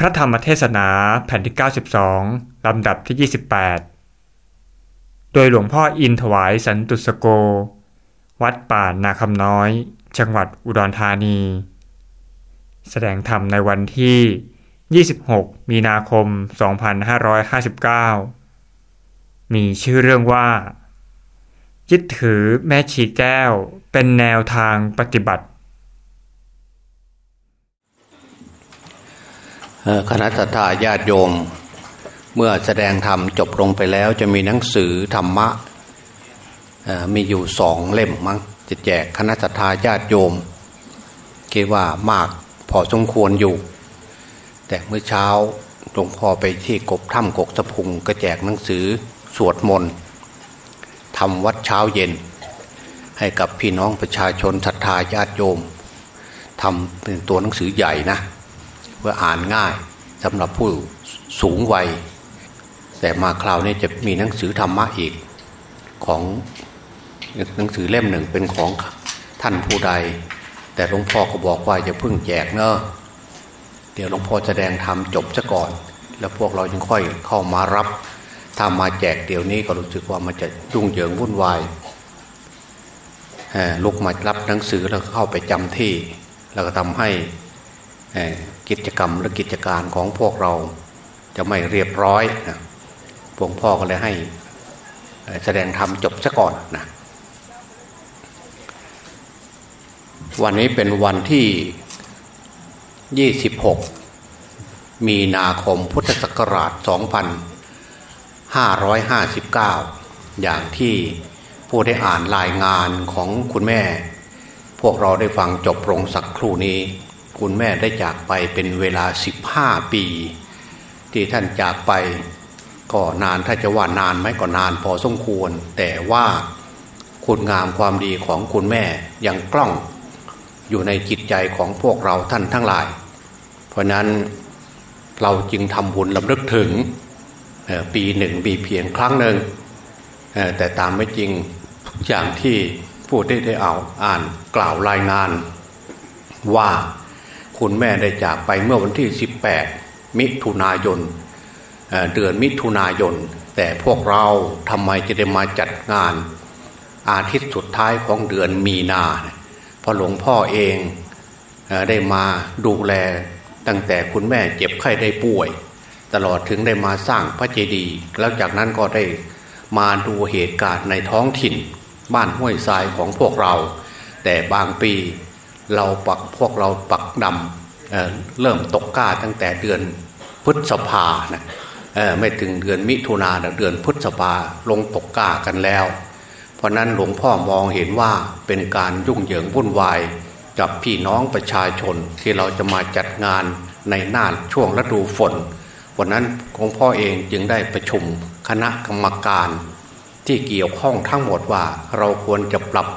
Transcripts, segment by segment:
พระธรรมเทศนาแผ่นที่ 92 ลำดับที่ 28 โดยหลวงพ่ออินถวายสันตุสโก วัดป่านาคำน้อย จังหวัดอุดรธานี แสดงธรรมในวันที่ 26 มีนาคม 2559 มีชื่อเรื่องว่ายึดถือแม่ชีแก้วเป็นแนวทางปฏิบัติ คณะทาญาติโยม เมื่อแสดงธรรมจบลงไปแล้วจะมีหนังสือธรรมะมีอยู่สองเล่มมั้งจะแจกคณะทาญาติโยมคิดว่ามากพอสมควรอยู่ แต่เมื่อเช้าหลวงพ่อไปที่กบถ้ำกกสะพุงก็แจกหนังสือสวดมนต์ทำวัดเช้าเย็น ให้กับพี่น้องประชาชนศรัทธาญาติโยมทำเป็นตัวหนังสือใหญ่นะ เพื่ออ่านง่ายสำหรับผู้สูงวัย แต่มาคราวนี้จะมีหนังสือธรรมะอีกของหนังสือเล่มหนึ่งเป็นของท่านผู้ใด แต่หลวงพ่อก็บอกว่าจะพึ่งแจกเนอะเดี๋ยวหลวงพ่อแสดงธรรมจบซะก่อน แล้วพวกเราจึงค่อยเข้ามารับถ้ามาแจกเดี๋ยวนี้ก็รู้สึกว่ามันจะยุ่งเหยิงวุ่นวายลุกมารับหนังสือแล้วเข้าไปจำที่ แล้วก็ทำให้ กิจกรรมและกิจการของพวกเราจะไม่เรียบร้อยนะหลวงพ่อก็เลยให้แสดงธรรมจบซะก่อนนะวันนี้เป็นวันที่ 26 มีนาคมพุทธศักราช 2559 อย่างที่ผู้ได้อ่านรายงานของคุณแม่ พวกเราได้ฟังจบลงสักครู่นี้ คุณแม่ได้จากไปเป็นเวลา 15 ปี ที่ท่านจากไปก็นานถ้าจะว่านานไหมก็นานพอสมควร แต่ว่าคุณงามความดีของคุณแม่ยังกล้องอยู่ในจิตใจของพวกเราท่านทั้งหลาย เพราะนั้นเราจึงทำบุญลำลึกถึงปีหนึ่งปีเพียงครั้งหนึ่งแต่ตามไม่จริงอย่างที่ผู้ได้ได้เอาอ่านกล่าวรายงานว่า คุณแม่ได้จากไปเมื่อวันที่ 18 มิถุนายนเดือนมิถุนายน แต่พวกเราทำไมจะได้มาจัดงาน อาทิตย์สุดท้ายของเดือนมีนาเพราะหลวงพ่อเองได้มาดูแลตั้งแต่คุณแม่เจ็บไข้ได้ป่วย ตลอดถึงได้มาสร้างพระเจดีย์แล้วจากนั้นก็ได้มาดูเหตุการณ์ในท้องถิ่น บ้านห้วยทรายของพวกเรา แต่บางปี เราปักพวกเราปักดำเเริ่มตกก้าตั้งแต่เดือนพฤษภานะไม่ถึงเดือนมิถุนาเดือนพฤษภาลงตกก้ากันแล้ว เพราะนั้นหลวงพ่อมองเห็นว่าเป็นการยุ่งเหยิงวุ่นวายกับพี่น้องประชาชนที่เราจะมาจัดงานในหน้าช่วงฤดูฝน วันนั้นหลวงพ่อเองจึงได้ประชุมคณะกรรมการ ที่เกี่ยวข้องทั้งหมดว่าเราควรจะปรับ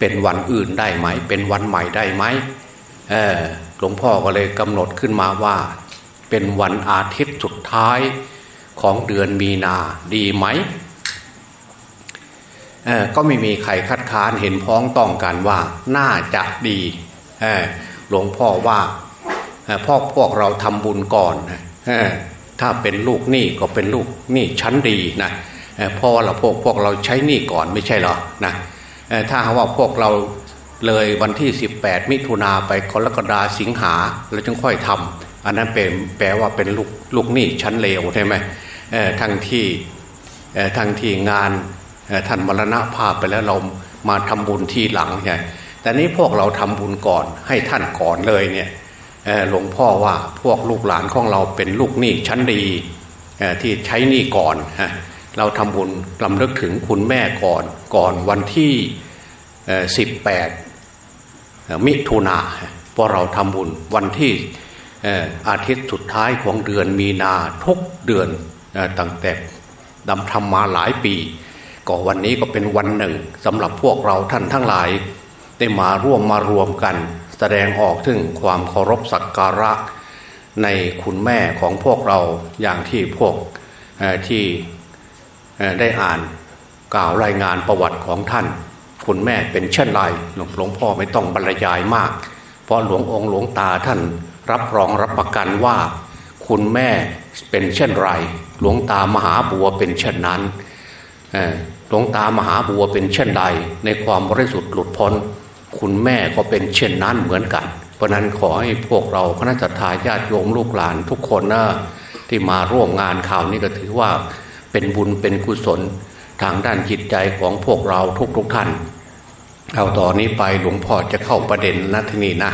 เป็นวันอื่นได้ไหม เป็นวันใหม่ได้ไหมหลวงพ่อก็เลยกำหนดขึ้นมาว่า เป็นวันอาทิตย์สุดท้ายของเดือนมีนาดีไหมก็ไม่มีใครคัดค้านเห็นพ้องต้องกันว่าน่าจะดีหลวงพ่อว่าพ่อพวกเราทำบุญก่อนถ้าเป็นลูกหนี้ก็เป็นลูกหนี้ชั้นดีนะพ่อเราพวกพวกเราใช้หนี้ก่อนไม่ใช่หรอนะ ถ้าว่าพวกเราเลยวันที่ 18 มิถุนาไปกรกฎาสิงหาเราจึงค่อยทำอันนั้นเป็นแปลว่าเป็นลูกลูกหนี้ชั้นเลวใช่ไหมทั้งที่ทั้งที่งานท่านมรณภาพไปแล้วเรามาทำบุญทีหลังใช่แต่นี้พวกเราทำบุญก่อนให้ท่านก่อนเลยเนี่ยหลวงพ่อว่าพวกลูกหลานของเราเป็นลูกหนี้ชั้นดีที่ใช้หนี้ก่อน เราทำบุญลำลึกถึงคุณแม่ก่อนก่อนวันที่สิบแปดมิถุนาพราะเราทำบุญวันที่อาทิตย์สุดท้ายของเดือนมีนาทุกเดือนตั้งแต่ดำทำมาหลายปี ก็วันนี้ก็เป็นวันหนึ่งสำหรับพวกเราท่านทั้งหลาย ได้มาร่วมมารวมกัน แสดงออกถึงความเคารพสักการะในคุณแม่ของพวกเราอย่างที่พวกที่ ได้อ่านกล่าวรายงานประวัติของท่าน คุณแม่เป็นเช่นไรหลวงพ่อไม่ต้องบรรยายมาก เพราะหลวงองค์หลวงตาท่านรับรองรับประกันว่า คุณแม่เป็นเช่นไร หลวงตามหาบัวเป็นเช่นนั้นหลวงตามหาบัวเป็นเช่นใด ในความบริสุทธิ์หลุดพ้น คุณแม่ก็เป็นเช่นนั้นเหมือนกัน เพราะนั้นขอให้พวกเราคณะทาญาติโยมลูกหลานทุกคนนะที่มาร่วมงานข่าวนี้ก็ถือว่า เป็นบุญเป็นกุศล ทางด้านจิตใจของพวกเราทุกๆทท่าน เอาต่อนนี้ไปหลวงพ่อจะเข้าประเด็นนะที่นี่นะ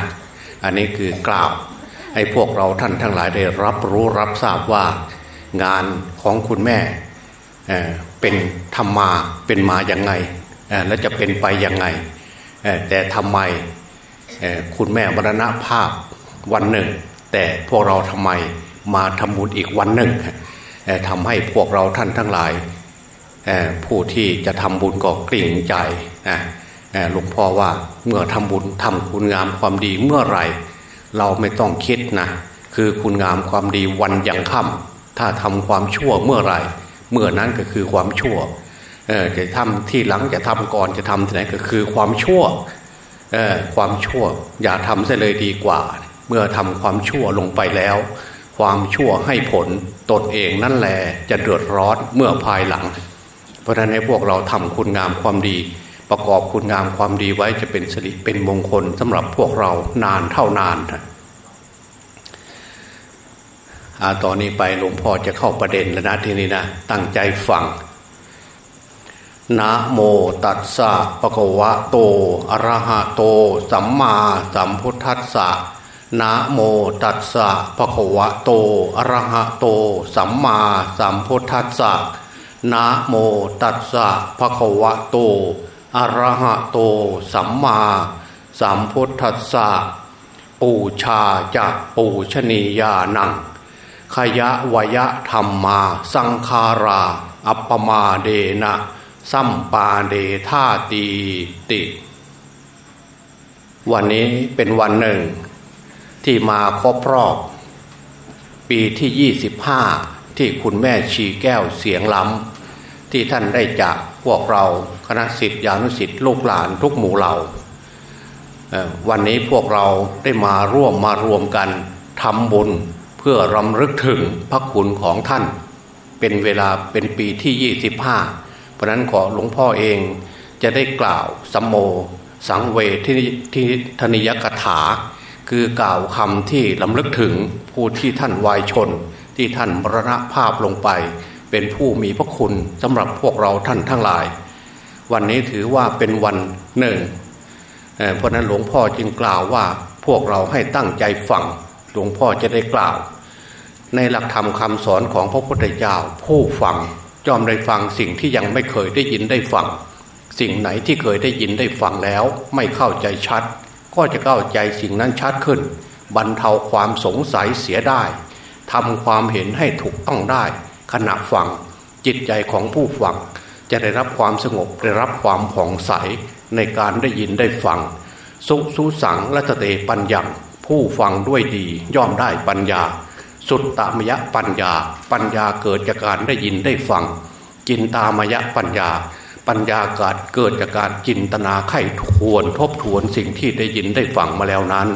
อันนี้คือกล่าวให้พวกเราท่านทั้งหลายได้รับรู้รับทราบว่างานของคุณแม่เป็นธรรมาเป็นมาอย่างไงและจะเป็นไปอยังไง แต่ทำไมคุณแม่มรณภาพวันหนึ่ง แต่พวกเราทำไมมาทำบุญอีกวันหนึ่ง ทำให้พวกเราท่านทั้งหลาย ผู้ที่จะทำบุญก็กลิ่งใจหลวงพ่อว่าเมื่อทำบุญทำคุณงามความดีเมื่อไรเราไม่ต้องคิดนะคือคุณงามความดีวันยังค่ำถ้าทำความชั่วเมื่อไรเมื่อนั้นก็คือความชั่วจะทำที่หลังจะทำก่อนจะทำที่ไหนก็คือความชั่วความชั่ว อย่าทำเสียเลยดีกว่า เมื่อทำความชั่วลงไปแล้ว ความชั่วให้ผลตนเองนั่นแหละจะเดือดร้อนเมื่อภายหลัง เพราะฉะนั้นให้พวกเราทำคุณงามความดี ประกอบคุณงามความดีไว้จะเป็นสิริเป็นมงคลสำหรับพวกเรานานเท่านานตอนนี้ไปหลวงพ่อจะเข้าประเด็นแล้วนะทีนี้นะ ตั้งใจฟังนะโมตัสสะปะคะวะโตอะระหะโต สัมมาสัมพุทธัสสะ นะโมตัสสะปะคะวะโตอะระหะโต สัมมาสัมพุทธัสสะนะโมตัสสะภะคะวะโตอะระหะโต สัมมาสัมพุทธัสสะปูชาจะปูชนียานังขยะวยะธรรมมา สังคารา อัปปมาเดนะสัมปาเดธาตีติ วันนี้เป็นวันหนึ่ง ที่มาครบรอบ ปีที่ 25 ที่คุณแม่ชีแก้วเสียงล้ำที่ท่านได้จากพวกเราคณะสิทธิานุสิทธิลูกหลานทุกหมู่เหล่าวันนี้พวกเราได้มาร่วมมารวมกันทำบุญเพื่อรำลึกถึงพระคุณของท่าน เป็นเวลาเป็นปีที่ 25 เพราะนั้นขอหลวงพ่อเองจะได้กล่าวสัมโมสังเวทที่ธนิยกถา คือกล่าวคำที่ลำลึกถึงผู้ที่ท่านวายชน ที่ท่านมรณภาพลงไป เป็นผู้มีพระคุณสำหรับพวกเราท่านทั้งหลาย วันนี้ถือว่าเป็นวันหนึ่งเพราะนั้นหลวงพ่อจึงกล่าวว่าพวกเราให้ตั้งใจฟังหลวงพ่อจะได้กล่าว ในหลักธรรมคำสอนของพระพุทธเจ้าผู้ฟังจอมได้ฟังสิ่งที่ยังไม่เคยได้ยินได้ฟัง สิ่งไหนที่เคยได้ยินได้ฟังแล้ว ไม่เข้าใจชัด ก็จะเข้าใจสิ่งนั้นชัดขึ้น บรรเทาความสงสัยเสียได้ทำความเห็นให้ถูกต้องได้ ขณะฟังจิตใจของผู้ฟัง จะได้รับความสงบได้รับความผ่องใสในการได้ยินได้ฟัง สุสุสังและเตปัญญาผู้ฟังด้วยดีย่อมได้ปัญญา สุตตามยะปัญญา ปัญญาเกิดจากการได้ยินได้ฟังจินตามยะปัญญา ปัญญากิดเกิดจากการจินตนาไข้ทวน ทบทวนสิ่งที่ได้ยินได้ฟังมาแล้วนั้น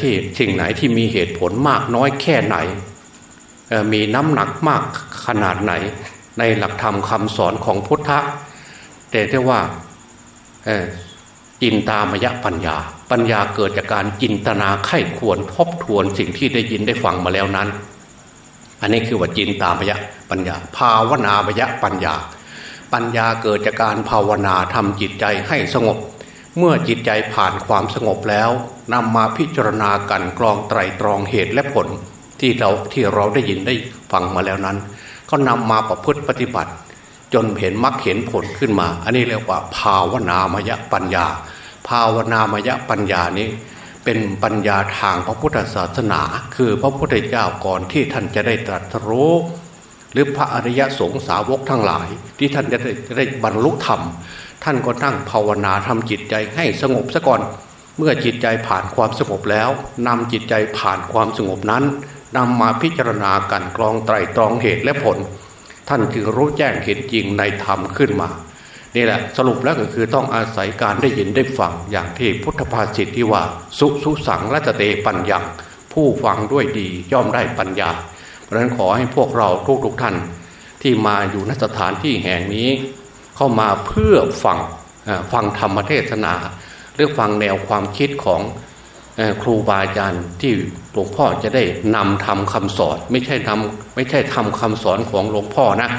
ที่สิ่งไหนที่มีเหตุผลมากน้อยแค่ไหน มีน้ำหนักมากขนาดไหน ในหลักธรรมคำสอนของพุทธะแต่ที่ว่าจินตามยะปัญญา ปัญญาเกิดจากการจินตนาไข้ควรทบทวนสิ่งที่ได้ยินได้ฟังมาแล้วนั้น อันนี้คือว่าจินตามยะปัญญา ภาวนามยะปัญญา ปัญญาเกิดจากการภาวนาทำจิตใจให้สงบ เมื่อจิตใจผ่านความสงบแล้วนำมาพิจารณากันกรองไตรตรองเหตุและผล ที่เราที่เราได้ยินได้ฟังมาแล้วนั้น ก็นำมาประพฤติปฏิบัติ จนเห็นมรรคเห็นผลขึ้นมา อันนี้เรียกว่า ภาวนามยปัญญา ภาวนามยปัญญานี้เป็นปัญญาทางพระพุทธศาสนา คือพระพุทธเจ้าก่อนที่ท่านจะได้ตรัสรู้ หรือพระอริยสงสาวกทั้งหลาย ที่ท่านจะได้ได้บรรลุธรรม ท่านก็นั่งภาวนาทำจิตใจให้สงบซะก่อน เมื่อจิตใจผ่านความสงบแล้วนำจิตใจผ่านความสงบนั้นนำมาพิจารณากันกรองไตรตรองเหตุและผล ท่านจึงรู้แจ้งเห็นจริงในธรรมขึ้นมานี่แหละสรุปแล้วก็คือต้องอาศัยการได้ยินได้ฟังอย่างที่พุทธภาษิตที่ว่า สุสุสังละเตปัญญาผู้ฟังด้วยดีย่อมได้ปัญญา เพราะฉะนั้นขอให้พวกเราทุกๆทท่านที่มาอยู่ณสถานที่แห่งนี้ เข้ามาเพื่อฟังฟังธรรมเทศนาหรือฟังแนวความคิดของครูบาอาจารย์ที่หลวงพ่อจะได้นำทำคำสอน ไม่ใช่ทำไม่ใช่ทำคำสอนของหลวงพ่อนะ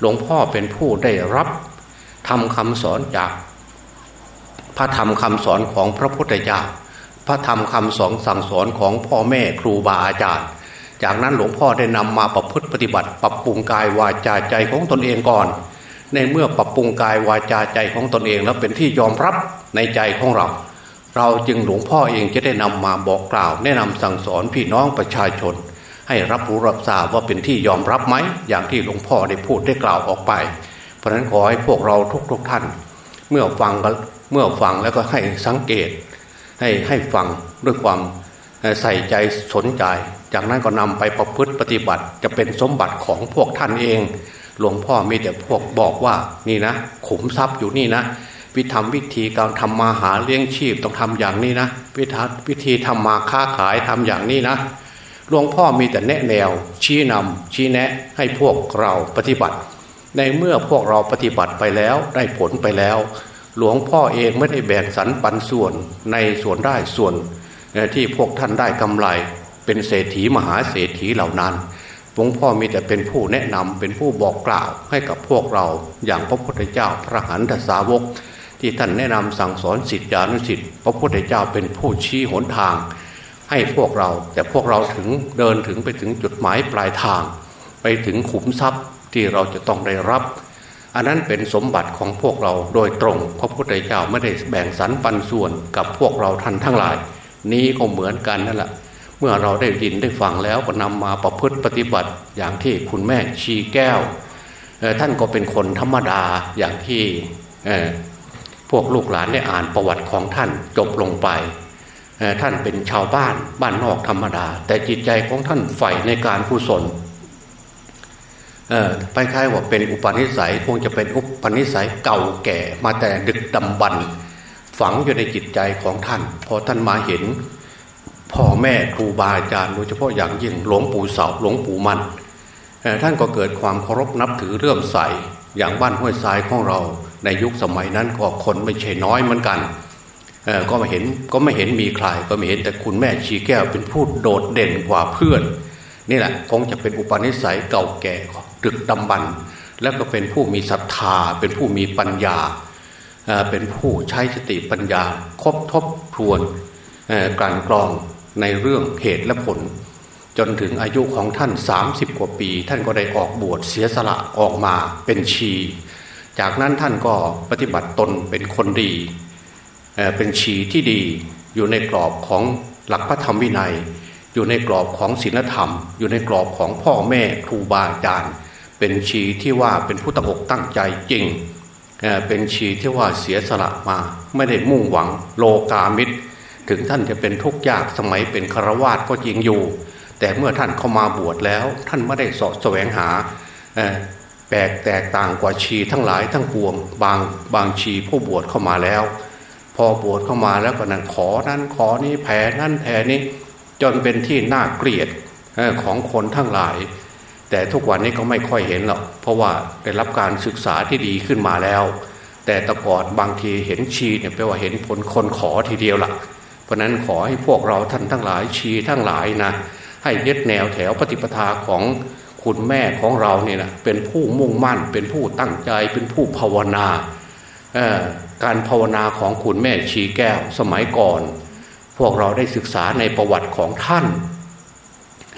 หลวงพ่อเป็นผู้ได้รับทำคำสอนจากพระธรรมคำสอนของพระพุทธเจ้าพระธรรมคำสอนสั่งสอนของพ่อแม่ครูบาอาจารย์ จากนั้นหลวงพ่อได้นำมาประพฤติปฏิบัติ ปรับปรุงกายวาจาใจของตนเองก่อน ในเมื่อปรับปรุงกายวาจาใจของตนเองแล้วเป็นที่ยอมรับในใจของเรา เราจึงหลวงพ่อเองจะได้นำมาบอกกล่าว แนะนำสั่งสอนพี่น้องประชาชน ให้รับรู้รับทราบว่าเป็นที่ยอมรับไหมอย่างที่หลวงพ่อได้พูดได้กล่าวออกไป เพราะฉะนั้นขอให้พวกเราทุกๆทท่าน เมื่อฟังเมื่อฟังแล้วก็ให้สังเกต ให้ให้ฟังด้วยความใส่ใจสนใจ จากนั้นก็นำไปประพฤติปฏิบัติจะเป็นสมบัติของพวกท่านเอง หลวงพ่อมีแต่พวกบอกว่านี่นะขุมทรัพย์อยู่นี่นะวิธรรมวิธีการทำมาหาเลี้ยงชีพต้องทำอย่างนี้นะวิธีวิธีทำมาค้าขายทำอย่างนี้นะหลวงพ่อมีแต่แนะแนว ชี้นำชี้แนะให้พวกเราปฏิบัติ ในเมื่อพวกเราปฏิบัติไปแล้วได้ผลไปแล้ว หลวงพ่อเองไม่ได้แบ่งสรรปันส่วนในส่วนได้ส่วนที่พวกท่านได้กำไร เป็นเศรษฐีมหาเศรษฐีเหล่านั้นหลวงพ่อมีแต่เป็นผู้แนะนำเป็นผู้บอกกล่าวให้กับพวกเราอย่างพระพุทธเจ้าพระหันทสาวก ที่ท่านแนะนำสั่งสอนสิทธิานุสิทธิพระพุทธเจ้าเป็นผู้ชี้หนทาง ให้พวกเราแต่พวกเราถึงเดินถึงไปถึงจุดหมายปลายทาง ไปถึงขุมทรัพย์ที่เราจะต้องได้รับ อันนั้นเป็นสมบัติของพวกเราโดยตรง พระพุทธเจ้าไม่ได้แบ่งสรรปันส่วนกับพวกเราท่านทั้งหลาย นี้ก็เหมือนกันนั่นแหละ เมื่อเราได้ยินได้ฟังแล้วก็นำมาประพฤติปฏิบัติอย่างที่คุณแม่ชีแก้ว ท่านก็เป็นคนธรรมดาอย่างที่พวกลูกหลานได้อ่านประวัติของท่านจบลงไป ท่านเป็นชาวบ้านบ้านนอกธรรมดา แต่จิตใจของท่านใฝ่ในการกุศลไปคล้ายว่าเป็นอุปนิสัยคงจะเป็นอุปนิสัยเก่าแก่มาแต่ดึกดำบรรฝังอยู่ในจิตใจของท่าน พอท่านมาเห็น พ่อแม่ครูบาอาจารย์โดยเฉพาะอย่างยิ่งหลวงปู่เสาหลวงปู่มันท่านก็เกิดความเคารพนับถือเรื่อมใสอย่างบ้านห้วยทรายของเรา ในยุคสมัยนั้นก็คนไม่ใช่น้อยเหมือนกันก็ไม่เห็นก็ไม่เห็นมีใครก็ไม่เห็นแต่คุณแม่ชีแก้วเป็นผู้โดดเด่นกว่าเพื่อน นี่แหละคงจะเป็นอุปนิสัยเก่าแก่ดึกดำบรรแล้วก็เป็นผู้มีศรัทธา เป็นผู้มีปัญญา เป็นผู้ใช้สติปัญญาคบทบทวนการกรอง ในเรื่องเหตุและผล จนถึงอายุของท่าน 30 กว่าปี ท่านก็ได้ออกบวชเสียสละออกมาเป็นชี จากนั้นท่านก็ปฏิบัติตนเป็นคนดีเป็นชีที่ดีอยู่ในกรอบของหลักพระธรรมวินัย อยู่ในกรอบของศีลธรรม อยู่ในกรอบของพ่อแม่ครูบาอาจารย์ เป็นชีที่ว่าเป็นผู้ตั้งอกตั้งใจจริงเป็นชีที่ว่าเสียสละมา ไม่ได้มุ่งหวังโลกามิตร ถึงท่านจะเป็นทุกข์ยากสมัยเป็นคารวาสก็จริงอยู่ แต่เมื่อท่านเข้ามาบวชแล้ว ท่านไม่ได้สาะแสวงหาแปลกแตกต่างกว่าชีทั้งหลายทั้งปวง บางบางชีผู้บวชเข้ามาแล้ว พอบวชเข้ามาแล้วก็นั่นขอนั้นขอนี้แผ่นั่นแผ่นี้จนเป็นที่น่าเกลียดของคนทั้งหลาย แต่ทุกวันนี้ก็ไม่ค่อยเห็นหรอกเพราะว่าได้รับการศึกษาที่ดีขึ้นมาแล้ว แต่ตะกอนบางทีเห็นชีเนี่ยแปลว่าเห็นผลคนขอทีเดียวละ่ะ ราะนั้นขอให้พวกเราท่านทั้งหลายชีทั้งหลายนะให้ยึดแนวแถวปฏิปทาของคุณแม่ของเราเนี่ยนะเป็นผู้มุ่งมั่น เป็นผู้ตั้งใจเป็นผู้ภาวนาการภาวนาของคุณแม่ชีแก้วสมัยก่อน พวกเราได้ศึกษาในประวัติของท่าน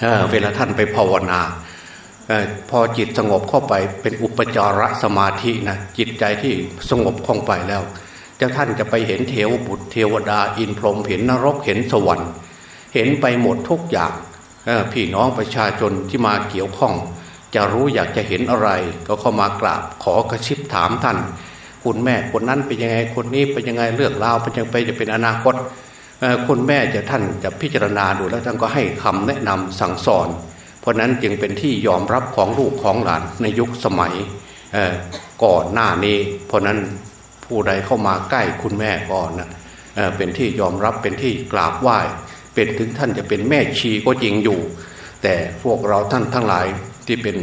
เเวลาท่านไปภาวนาพอจิตสงบเข้าไปเป็นอุปจารสมาธินะจิตใจที่สงบคล่องไปแล้ว จะท่านจะไปเห็นเทวบุตรเทวดาอินพรหมเห็นนรกเห็นสวรรค์ เห็นไปหมดทุกอย่างพี่น้องประชาชนที่มาเกี่ยวข้อง จะรู้อยากจะเห็นอะไร ก็เข้ามากราบขอกระชิบถามท่าน คุณแม่คนนั้นเป็นยังไงคนนี้เป็นยังไงเรื่องราวเป็นยังไงจะเป็นอนาคตคุณแม่จะท่านจะพิจารณาดูแล้วท่านก็ให้คำแนะนำสั่งสอน เพราะนั้นจึงเป็นที่ยอมรับของลูกของหลานในยุคสมัยก่อนหน้านี้ เพราะนั้น ผู้ใดเข้ามาใกล้คุณแม่ก่อนนะเป็นที่ยอมรับเป็นที่กราบไหว้ เป็นถึงท่านจะเป็นแม่ชีก็จริงอยู่ แต่พวกเราท่านทั้งหลายที่เป็น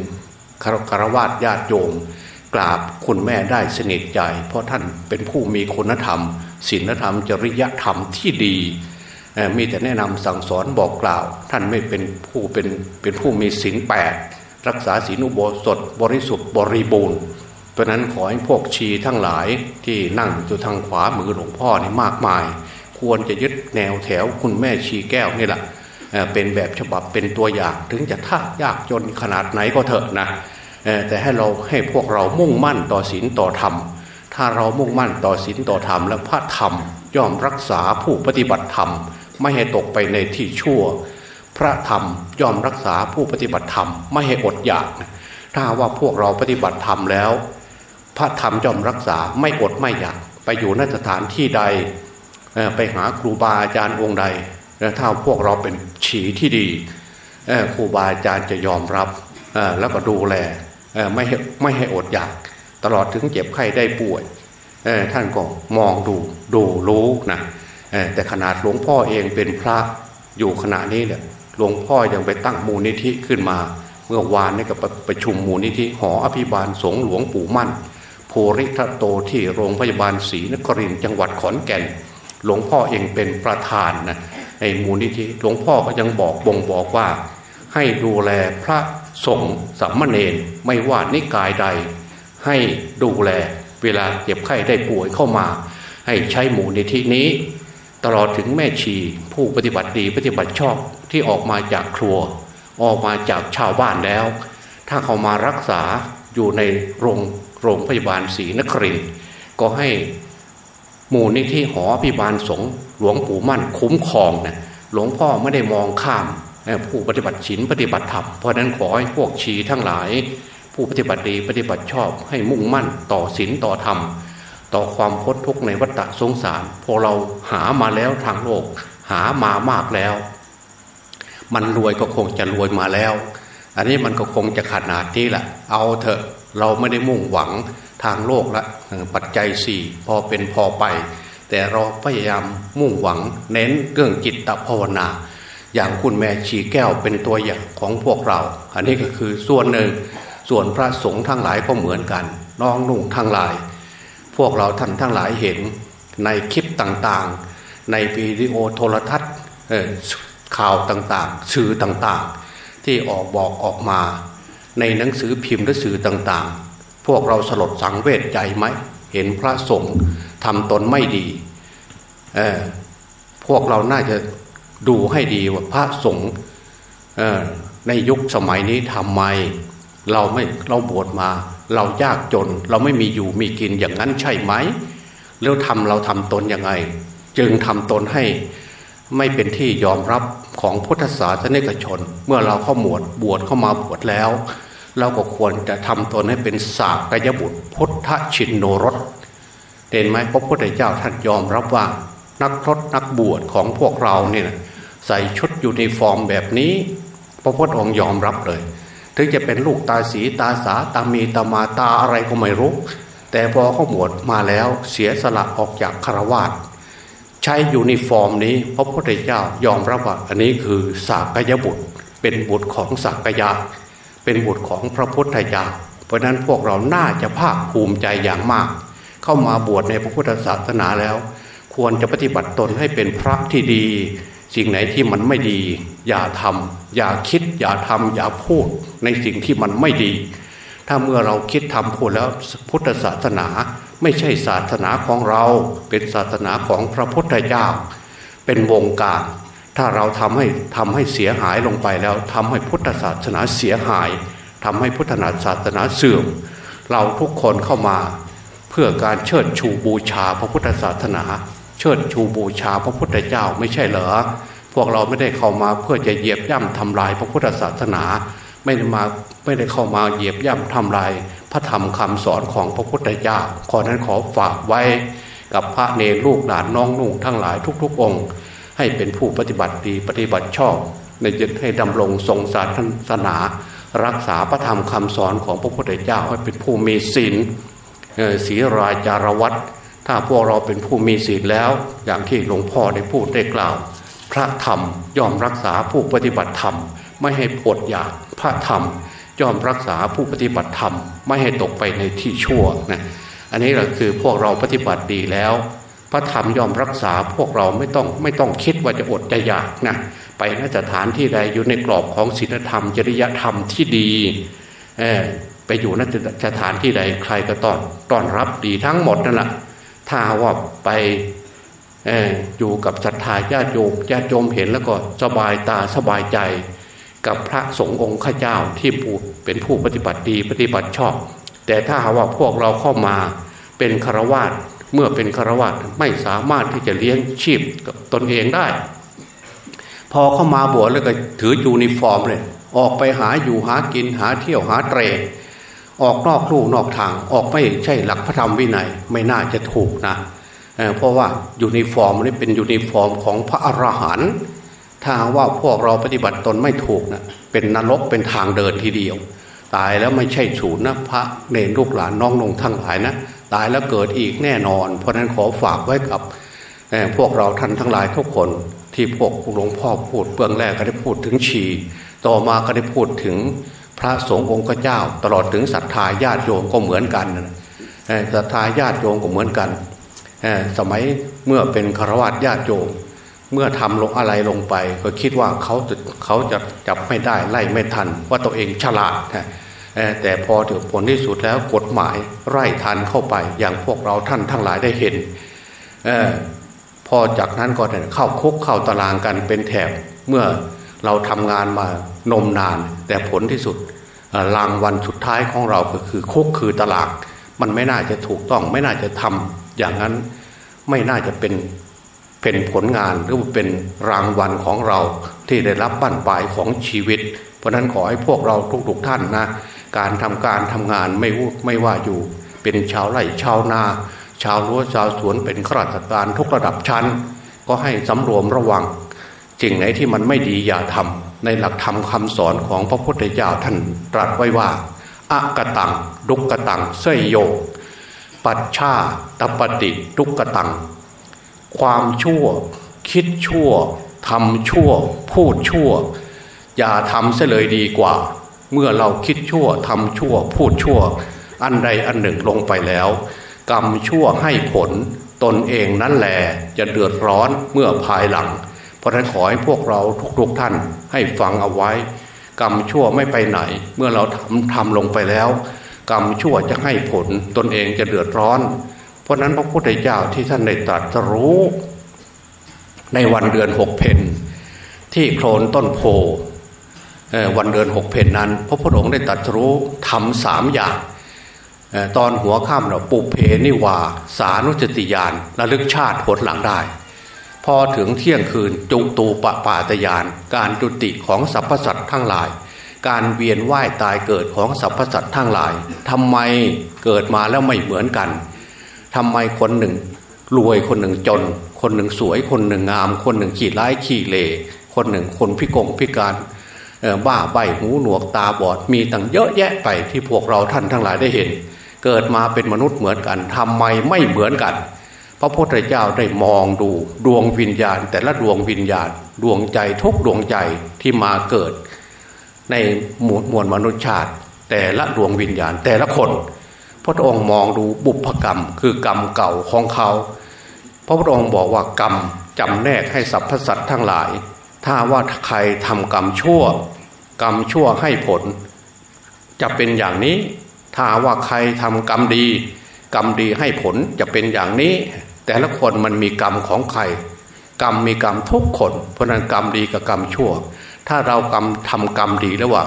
คารวะญาติโยมกราบคุณแม่ได้สนิทใจ เพราะท่านเป็นผู้มีคุณธรรมศีลธรรม จริยธรรมที่ดี มีแต่แนะนำสั่งสอนบอกกล่าว ท่านไม่เป็นผู้เป็นเป็นผู้มีศีลแปดรักษาศีลอุโบสถบริสุทธิ์บริบูรณ์ ราะนั้นขอให้พวกชีทั้งหลายที่นั่งอยู่ทางขวามือหลวงพ่อนี่มากมาย ควรจะยึดแนวแถวคุณแม่ชีแก้วนี่แหละเป็นแบบฉบับเป็นตัวอย่าง ถึงจะท่ายากจนขนาดไหนก็เถอะนะแต่ให้เราให้พวกเรามุ่งมั่นต่อศีลต่อธรรม ถ้าเรามุ่งมั่นต่อศีลต่อธรรมและพระธรรมย่อมรักษาผู้ปฏิบัติธรรม ไม่ให้ตกไปในที่ชั่ว พระธรรมย่อมรักษาผู้ปฏิบัติธรรม ไม่ให้อดอยาก ถ้าว่าพวกเราปฏิบัติธรรมแล้ว พระธรรมย่อมรักษาไม่อดไม่อยาก ไปอยู่นสถานที่ใดไปหาครูบาอาจารย์องค์ใดถ้าพวกเราเป็นฉีที่ดีครูบาอาจารย์จะยอมรับแล้วก็ดูแลไม่ไม่ให้อดอยาก ตลอดถึงเจ็บไข้ได้ป่วยท่านก็มองดูดูรู้นะแต่ขนาดหลวงพ่อเองเป็นพระอยู่ขณะนี้เนี่ยหลวงพ่อยังไปตั้งมูลนิธิขึ้นมา เมื่อวานนี่ก็ประชุมมูลนิธิหออภิบาลสงหลวงปู่มั่น โพริทัตโตที่โรงพยาบาลศรีนครินจังหวัดขอนแก่น หลวงพ่อเองเป็นประธานนะในมูลนิธิหลวงพ่อก็ยังบอกบ่งบอกว่า ให้ดูแลพระสงฆ์สามเณรไม่ว่านิกายใด ให้ดูแลเวลาเจ็บไข้ได้ป่วยเข้ามา ให้ใช้มูลนิธินี้ ตลอดถึงแม่ชีผู้ปฏิบัติดีปฏิบัติชอบที่ออกมาจากครัว ออกมาจากชาวบ้านแล้ว ถ้าเขามารักษาอยู่ในโรง โรงพยาบาลศรีนครินก็ให้มูลนิธิหอพิบาลสงหลวงปู่มั่นคุ้มครองนะหลวงพ่อไม่ได้มองข้ามผู้ปฏิบัติศีลปฏิบัติธรรมเพราะนั้นขอให้พวกชีทั้งหลาย ผู้ปฏิบัติดีปฏิบัติชอบให้มุ่งมั่นต่อศีลต่อธรรม ต่อความพ้นทุกข์ในวัฏสงสาร พอเราหามาแล้วทางโลก หามามากแล้ว มันรวยก็คงจะรวยมาแล้ว อันนี้มันก็คงจะขนาดนี้แหละเอาเถอะ เราไม่ได้มุ่งหวังทางโลกละปัจจัยสี่พอเป็นพอไป แต่เราพยายามมุ่งหวังเน้นเรื่องจิตภาวนา อย่างคุณแม่ชีแก้วเป็นตัวอย่างของพวกเรา อันนี้ก็คือส่วนหนึ่ง ส่วนพระสงฆ์ทั้งหลายก็เหมือนกัน น้องนุ่งทั้งหลาย พวกเราท่านทั้งหลายเห็นในคลิปต่างๆ ในวิดีโอโทรทัศน์ข่าวต่างๆ สื่อต่างๆ ที่ออกบอกออกมา ในหนังสือพิมพ์และสื่อต่างๆ พวกเราสลดสังเวชใจไหม เห็นพระสงฆ์ทำตนไม่ดี พวกเราน่าจะดูให้ดีว่าพระสงฆ์ในยุคสมัยนี้ทำไม เราไม่เราบวชมา เรายากจน เราไม่มีอยู่มีกินอย่างนั้นใช่ไหมแล้วทำเราทำตนยังไง จึงทำตนให้ไม่เป็นที่ยอมรับ ของพุทธศาสนิกชน เมื่อเราเข้าหมวดบวชเข้ามาบวชแล้ว เราก็ควรจะทำตนให้เป็นสากกยบุตร พุทธชินโนรสเห็นไหมพระพุทธเจ้าท่านยอมรับว่านักพรตนักบวชของพวกเราเนี่ยใส่ชุดยูนิฟอร์มแบบนี้ พระพุทธองค์ยอมรับเลย ถึงจะเป็นลูกตาสีตาสาตามีตามาตาอะไรก็ไม่รู้ แต่พอเขาบวชมาแล้วเสียสละออกจากฆราวาส ใช้ยูนิฟอร์มนี้พระพุทธเจ้ายอมรับว่าอันนี้คือศากยบุตร เป็นบุตรของศากยะเป็นบุตรของพระพุทธเจ้าเพราะนั้นพวกเราน่าจะภาคภูมิใจอย่างมาก เข้ามาบวชในพระพุทธศาสนาแล้ว ควรจะปฏิบัติตนให้เป็นพระที่ดี สิ่งไหนที่มันไม่ดี อย่าทำอย่าคิด อย่าทำอย่าพูดในสิ่งที่มันไม่ดี ถ้าเมื่อเราคิดทำพูดแล้วพุทธศาสนา ไม่ใช่ศาสนาของเรา เป็นศาสนาของพระพุทธเจ้า เป็นวงการ ถ้าเราทำให้ทำให้เสียหายลงไปแล้วทำให้พุทธศาสนาเสียหายทำให้พุทธศาสนาเสื่อม เราทุกคนเข้ามา เพื่อการเชิดชูบูชาพระพุทธศาสนา เชิดชูบูชาพระพุทธเจ้าไม่ใช่เหรอพวกเราไม่ได้เข้ามาเพื่อจะเหยียบย่ำทำลายพระพุทธศาสนา ไม่ได้มาไม่ได้เข้ามาเหยียบย่ำทำลายพระธรรมคำสอนของพระพุทธเจ้าขอนั้นขอฝากไว้กับพระเนรลูกหลานน้องนุ่งทั้งหลายทุก ๆ องค์ ให้เป็นผู้ปฏิบัติดีปฏิบัติชอบ ในจะให้ดำรงทรงศาสนา รักษาพระธรรมคำสอนของพระพุทธเจ้าให้เป็นผู้มีศีลศีรายจารวัตรถ้าพวกเราเป็นผู้มีศีลแล้ว อย่างที่หลวงพ่อได้พูดได้กล่าว พระธรรมย่อมรักษาผู้ปฏิบัติธรรม ไม่ให้ปวดอยากพระธรรมย่อมรักษาผู้ปฏิบัติธรรม ไม่ให้ตกไปในที่ชั่วนะอันนี้แหละคือพวกเราปฏิบัติดีแล้ว พระธรรมย่อมรักษาพวกเราไม่ต้องไม่ต้องคิดว่าจะอดจะอยากนะไปนสถานที่ใดอยู่ในกรอบของศีลธรรม จริยธรรมที่ดีไปอยู่นสถานที่ใดใครก็ต้อนต้อนรับดีทั้งหมดนั่นแหละถ้าว่าไปออยู่กับศรัทธาญาติโยมญาติโยมเห็นแล้วก็สบายตาสบายใจ กับพระสงฆ์องค์ข้าเจ้าที่ผู้เป็นผู้ปฏิบัติดีปฏิบัติชอบ แต่ถ้าหาว่าพวกเราเข้ามาเป็นคารวาสเมื่อเป็นคารวาสไม่สามารถที่จะเลี้ยงชีพกับตนเองได้ พอเข้ามาบวชแล้วก็ถือยูนิฟอร์มเลยออกไปหาอยู่หากินหาเที่ยวหาเตร่ออกนอกลู่นอกทางออกไม่ใช่หลักพระธรรมวินัยไม่น่าจะถูกนะเพราะว่ายูนิฟอร์มนี่เป็นยูนิฟอร์มของพระอรหันต์ ถ้าว่าพวกเราปฏิบัติตนไม่ถูกนะเป็นนรกเป็นทางเดินทีเดียว ตายแล้วไม่ใช่ฉูนนะพระเนรลูกหลานน้องนงทั้งหลายนะตายแล้วเกิดอีกแน่นอน เพราะนั้นขอฝากไว้กับพวกเราท่านทั้งหลายทุกคนที่พวกหลวงพ่อพูดเบื้องแรกก็ได้พูดถึงชี ต่อมาก็ได้พูดถึงพระสงฆ์องค์เจ้า ตลอดถึงศรัทธาญาติโยมก็เหมือนกันศรัทธาญาติโยมก็เหมือนกันสมัยเมื่อเป็นคารวะญาติโยม เมื่อทำลงอะไรลงไป ก็คิดว่าเขาจะเขาจะจับไม่ได้ไล่ไม่ทัน ว่าตัวเองฉลาดแต่พอถึงผลที่สุดแล้วกฎหมายไล่ทันเข้าไป อย่างพวกเราท่านทั้งหลายได้เห็นอพอจากนั้นก็เข้าคุกเข้าตารางกันเป็นแถบเมื่อเราทำงานมานมนาน แต่ผลที่สุดรางวันสุดท้ายของเราก็คือคุกคือตลาด มันไม่น่าจะถูกต้อง ไม่น่าจะทำอย่างนั้นไม่น่าจะเป็น เป็นผลงานหรือเป็นรางวัลของเราที่ได้รับบั้นปลายของชีวิต เพราะนั้นขอให้พวกเราทุกๆท่านนะ การทำการทำงานไม่ไม่ว่าอยู่ เป็นชาวไร่ชาวนา ชาวรั้วชาวสวนเป็นข้าราชการทุกระดับชั้น ก็ให้สำรวมระวังสิ่งไหนที่มันไม่ดีอย่าทำในหลักธรรมคาสอนของพระพุทธเจ้าท่านตรัสไว้ว่าอะกตังดุกตังเสยโย ปัชชาตปฏิดุกตัง ความชั่ว คิดชั่วทำชั่ว พูดชั่ว อย่าทำเสเลยดีกว่า เมื่อเราคิดชั่วทำชั่ว พูดชั่ว อันใดอันหนึ่งลงไปแล้ว กรรมชั่วให้ผลตนเองนั่นแหละจะเดือดร้อนเมื่อภายหลัง เพราะฉะนั้นขอให้พวกเราทุกๆท่านให้ฟังเอาไว้ กรรมชั่วไม่ไปไหน เมื่อเราทำทำลงไปแล้ว กรรมชั่วจะให้ผลตนเองจะเดือดร้อน ราะนั้นพระพุทธเจ้าที่ท่านได้ตรัสรู้ ในวันเดือนหกเพนที่โคลนต้นโพวันเดือนหกเพนนั้น พระพุทธองค์ได้ตรัสรู้ทำสามอย่างตอนหัวข้ามเราปุเพนิวา สานุจติยานระลึกชาติผลหลังได้ พอถึงเที่ยงคืนจุตูปปาตยาน การจุติของสรรพสัตว์ทั้งหลาย การเวียนว่ายตายเกิดของสรรพสัตว์ทั้งหลายทำไมเกิดมาแล้วไม่เหมือนกัน ทำไมคนหนึ่ง รวยคนหนึ่งจน คนหนึ่งสวยคนหนึ่งงาม คนหนึ่งขี้ร้ายขี้เลคนหนึ่งคนพิกงพิการบ้าใบหูหนวกตาบอดมีตั้งเยอะแยะไปที่พวกเราท่านทั้งหลายได้เห็น เกิดมาเป็นมนุษย์เหมือนกันทำไมไม่เหมือนกัน พระพุทธเจ้าได้มองดูดวงวิญญาณ แต่ละดวงวิญญาณ ดวงใจทุกดวงใจที่มาเกิด ในหมู่มวลมนุษยชาติ แต่ละดวงวิญญาณแต่ละคน พระองค์มองดูบุพกรรม คือกรรมเก่าของเขา พระพุทธองค์บอกว่ากรรมจำแนกให้สรรพสัตว์ทั้งหลาย ถ้าว่าใครทำกรรมชั่ว กรรมชั่วให้ผล จะเป็นอย่างนี้ ถ้าว่าใครทำกรรมดี กรรมดีให้ผลจะเป็นอย่างนี้ แต่ละคนมันมีกรรมของใคร กรรมมีกรรมทุกคน เพราะนั้นกรรมดีกับกรรมชั่ว ถ้าเรากรรมทำกรรมดีแล้วว่า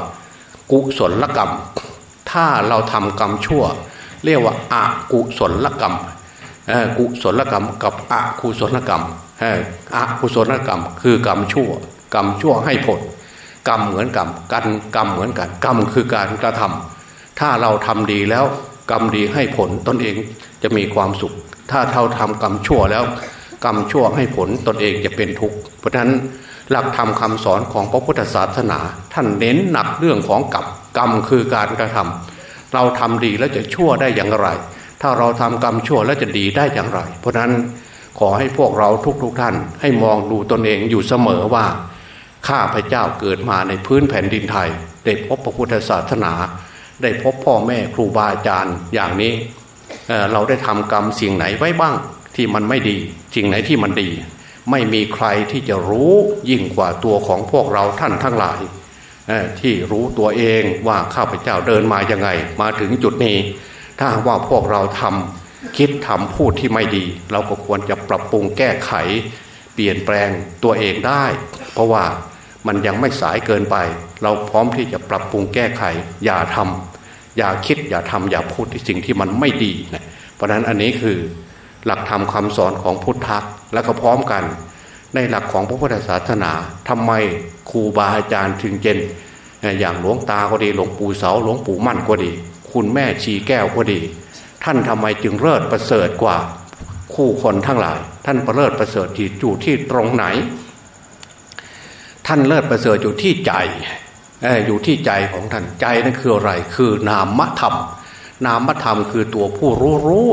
กุศลกรรม ถ้าเราทำกรรมชั่ว เรียกว่าอากุศลกรรมกุศลกรรมกับอกุศลกรรมอกุศลกรรม คือกรรมชั่ว กรรมชั่วให้ผลกรรมเหมือนกรรมกันกรรมเหมือนกันกรรมคือการกระทำถ้าเราทำดีแล้วกรรมดีให้ผลตนเองจะมีความสุข ถ้าเท่าทำกรรมชั่วแล้ว กรรมชั่วให้ผลตนเองจะเป็นทุกข์เพราะฉะนั้นหลักธรรมคาสอนของพระพุทธศาสนา ท่านเน้นหนักเรื่องของกรรมกรรมคือการกระทำ เราทำดีแล้วจะชั่วได้อย่างไร ถ้าเราทำกรรมชั่วแล้วจะดีได้อย่างไร เพราะนั้นขอให้พวกเราทุกๆทท่าน ให้มองดูตนเองอยู่เสมอว่าข้าพเจ้าเกิดมาในพื้นแผ่นดินไทย ได้พบพระพุทธศาสนา ได้พบพ่อแม่ครูบาอาจารย์อย่างนี้เเราได้ทำกรรมสิ่งไหนไว้บ้างที่มันไม่ดีสิ่งไหนที่มันดี ไม่มีใครที่จะรู้ยิ่งกว่าตัวของพวกเราท่านทั้งหลาย ที่รู้ตัวเองว่าข้าพเจ้าเดินมายังไง มาถึงจุดนี้ ถ้าว่าพวกเราทำคิดทำพูดที่ไม่ดี เราก็ควรจะปรับปรุงแก้ไข เปลี่ยนแปลงตัวเองได้ เพราะว่ามันยังไม่สายเกินไป เราพร้อมที่จะปรับปรุงแก้ไข อย่าทำอย่าคิดอย่าทำอย่าพูดที่สิ่งที่มันไม่ดีนะเพราะนั้นอันนี้คือหลักธรรมคาสอนของพุทธะและก็พร้อมกัน ในหลักของพระพุทธศาสนาทำไมครูบาอาจารย์ถึงเจนอย่างหลวงตาก็ดีหลวงปู่เสาหลวงปู่มั่นก็ดี คุณแม่ชีแก้วก็ดี ท่านทำไมจึงเลิศประเสริฐกว่าคู่คนทั้งหลาย ท่านประเลิศประเสริฐที่อยู่ที่ตรงไหน ท่านเลิศประเสริฐอยู่ที่ใจอยู่ที่ใจของท่านใจนั่นคืออะไร คือนามธรรม นามธรรมคือตัวผู้รู้รู้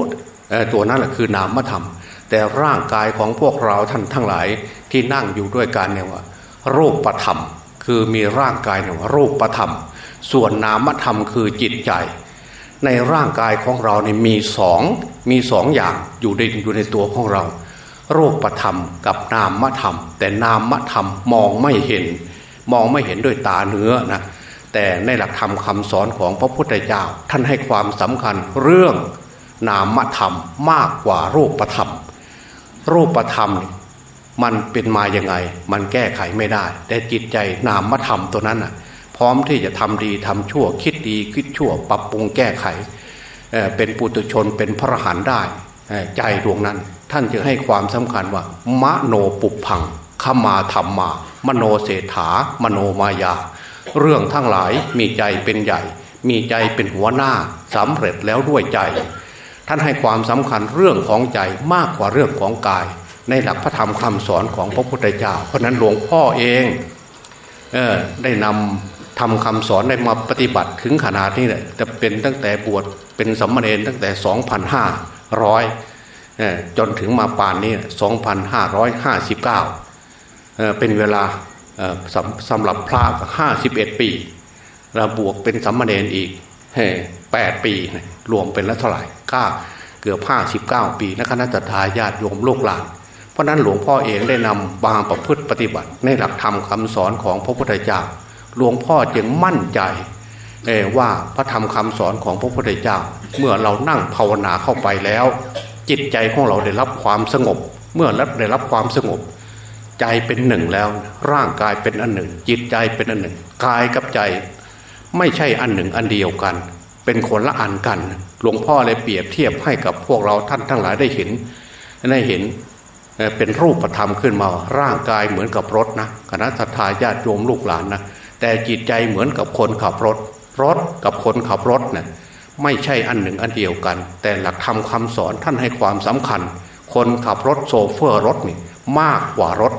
ตัวนั้นแหละคือนามธรรม แต่ร่างกายของพวกเราท่านทั้งหลายที่นั่งอยู่ด้วยกันเนี่ยว่า รูปประธรรม คือมีร่างกายเนี่ยว่ารูปประธรรม ส่วนนามธรรมคือจิตใจ ในร่างกายของเราเนี่ยมีสองมีสองอย่างอยู่ในอยู่ในตัวของเรา รูปประธรรมกับนามธรรม แต่นามธรรมมองไม่เห็น มองไม่เห็นด้วยตาเนื้อนะแต่ในหลักธรรมคำสอนของพระพุทธเจ้าท่านให้ความสำคัญเรื่องนามธรรมมากกว่ารูปธรรม รูปธรรมมันเป็นมาอย่างไง มันแก้ไขไม่ได้ แต่จิตใจนามธรรมตัวนั้นอะ พร้อมที่จะทำดีทำชั่ว คิดดีคิดชั่ว ปรับปรุงแก้ไขเเป็นปุตุชนเป็นพระหันได้ใจดวงนั้น ท่านจึงให้ความสำคัญว่ามโนปุพังขมาธรรมมา มโนเศรษฐามโนมายา เรื่องทั้งหลายมีใจเป็นใหญ่ มีใจเป็นหัวหน้าสำเร็จแล้วด้วยใจ ท่านให้ความสำคัญเรื่องของใจมากกว่าเรื่องของกาย ในหลักพระธรรมคำสอนของพระพุทธเจ้า เพราะนั้นหลวงพ่อเองเออได้นำทำคำสอนได้มาปฏิบัติถึงขนาดนี้เลยจะเป็นตั้งแต่บวชเป็นสมณเณรตั้งแต่ 2,500 จนถึงมาป่านนี้ 2,559 เป็นเวลาสำสำหรับพระ51 ปีราบวกเป็นสมณเณรอีก แปดปีรวมเป็นแล้วเท่าไหร่ก้าเกือบห้าสิบเก้าปีนักคณะทาญาติโยมลูกหลาน เพราะนั้นหลวงพ่อเองได้นำบางประพฤติปฏิบัติ ในหลักธรรมคาสอนของพระพุทธเจ้า หลวงพ่อจึงมั่นใจว่าพระธรรมคาสอนของพระพุทธเจ้า เมื่อเรานั่งภาวนาเข้าไปแล้ว จิตใจของเราได้รับความสงบ เมื่อได้รับความสงบ ใจเป็นหนึ่งแล้ว ร่างกายเป็นอันหนึ่ง จิตใจเป็นอันหนึ่งกายกับใจ ไม่ใช่อันหนึ่งอันเดียวกัน เป็นคนละอันกัน หลวงพ่อเลยเปรียบเทียบให้กับพวกเราท่านทั้งหลายได้เห็นได้เห็นเป็นรูปธรรมขึ้นมาร่างกายเหมือนกับรถนะคณะทาญาติโยมลูกหลานนะแต่จิตใจเหมือนกับคนขับรถ รถกับคนขับรถเนะี่ยไม่ใช่อันหนึ่งอันเดียวกัน แต่หลักธรรมคาสอนท่านให้ความสำคัญ คนขับรถโซเฟอร์รถนี่มากกว่ารถ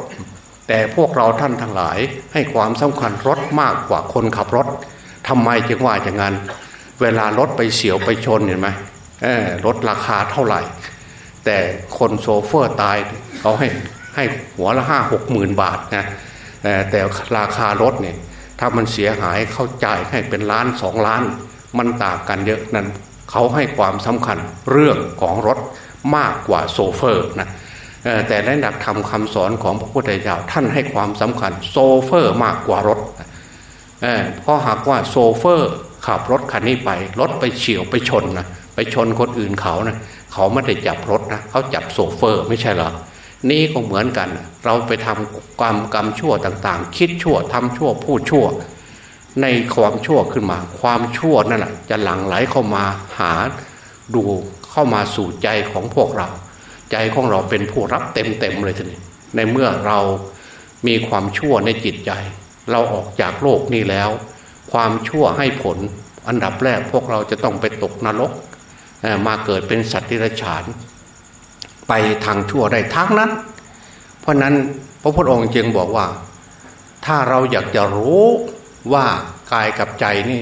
แต่พวกเราท่านทั้งหลายให้ความสำคัญรถมากกว่าคนขับรถ ทำไมจึงว่าอย่างนั้น เวลารถไปเฉี่ยวไปชนเห็นไหมรถราคาเท่าไหร่ แต่คนโชเฟอร์ตายเขาให้ให้หัวละห้าหกหมื่นบาทนะแต่ราคารถเนี่ยถ้ามันเสียหายเขาจ่ายให้เป็นล้านสองล้าน มันต่างกันเยอะนั้นเขาให้ความสำคัญเรื่องของรถมากกว่าโชเฟอร์นะแต่ในหลักธรรมคำสอนของพระพุทธเจ้าท่านให้ความสำคัญโชเฟอร์มากกว่ารถ เพราะหากว่าโซเฟอร์ขับรถคันนี้ไป รถไปเฉียวไปชนนะไปชนคนอื่นเขานะเขาไม่ได้จับรถนะเขาจับโซเฟอร์ไม่ใช่หรอนี่ก็เหมือนกัน เราไปทำกรรมกรรมชั่วต่างๆ คิดชั่วทำชั่วพูดชั่ว ในความชั่วขึ้นมา ความชั่วนั่นแหะจะหลั่งไหลเข้ามาหาดูเข้ามาสู่ใจของพวกเรา ใจของเราเป็นผู้รับเต็มๆเลยทีนี้ในเมื่อเรามีความชั่วในจิตใจ เราออกจากโลกนี้แล้ว ความชั่วให้ผลอันดับแรกพวกเราจะต้องไปตกนรกมาเกิดเป็นสัตว์ที่ไรฉาน ไปทางชั่วได้ทั้งนั้น เพราะนั้นพระพุทธองค์จึงบอกว่า ถ้าเราอยากจะรู้ว่ากายกับใจนี่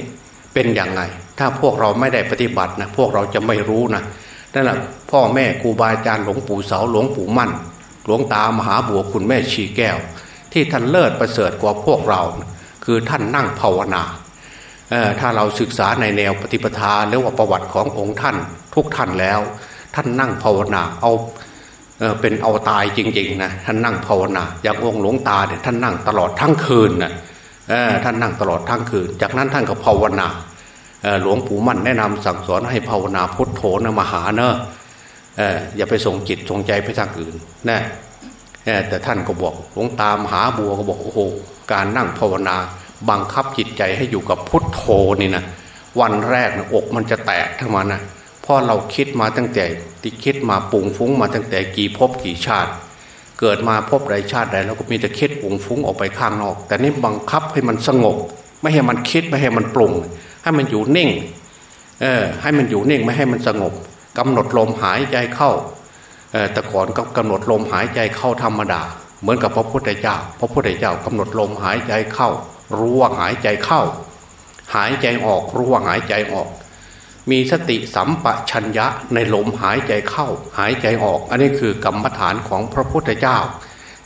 เป็นอย่างไง ถ้าพวกเราไม่ได้ปฏิบัตินะพวกเราจะไม่รู้นะนั่นแหละพ่อแม่ครูบาอาจารย์หลวงปู่เสาหลวงปู่มั่น หลวงตามหาบัวคุณแม่ชีแก้ว ที่ท่านเลิศประเสริฐกว่าพวกเรา คือท่านนั่งภาวนาถ้าเราศึกษาในแนวปฏิปทาหรือว่าประวัติขององค์ท่านทุกท่านแล้ว ท่านนั่งภาวนาเอาเป็นเอาตายจริงๆนะท่านนั่งภาวนาอย่างองค์หลวงตาเนี่ยท่านนั่งตลอดทั้งคืนนะท่านนั่งตลอดทั้งคืน จากนั้นท่านก็ภาวนาหลวงปู่มั่นแนะนำสั่งสอนให้ภาวนาพุทโธนะมหาเนอะอย่าไปส่งจิตส่งใจไปทางอื่นนะ แต่ท่านก็บอกหลวงตามหาบัวก็บอกโอ้โหการนั่งภาวนา บังคับจิตใจให้อยู่กับพุทโธนี่นะวันแรกนะอกมันจะแตกทั้งมันนะเพราะเราคิดมาตั้งแต่ที่คิดมาปุงฟุ้งมาตั้งแต่กี่ภพกี่ชาติ เกิดมาพบใดชาติใดเราก็มีแต่คิดปุงฟุ้งออกไปข้างนอก แต่นี่บังคับให้มันสงบ ไม่ให้มันคิดไม่ให้มันปรุง ให้มันอยู่นิ่งเออให้มันอยู่นิ่งไม่ให้มันสงบกำหนดลมหายใจเข้า แต่ก่อนก็กำหนดลมหายใจเข้าธรรมดา เหมือนกับพระพุทธเจ้า พระพุทธเจ้ากำหนดลมหายใจเข้า รู้ว่าหายใจเข้า หายใจออกรู้ว่าหายใจออก มีสติสัมปชัญญะในลมหายใจเข้า หายใจออก อันนี้คือกรรมฐานของพระพุทธเจ้า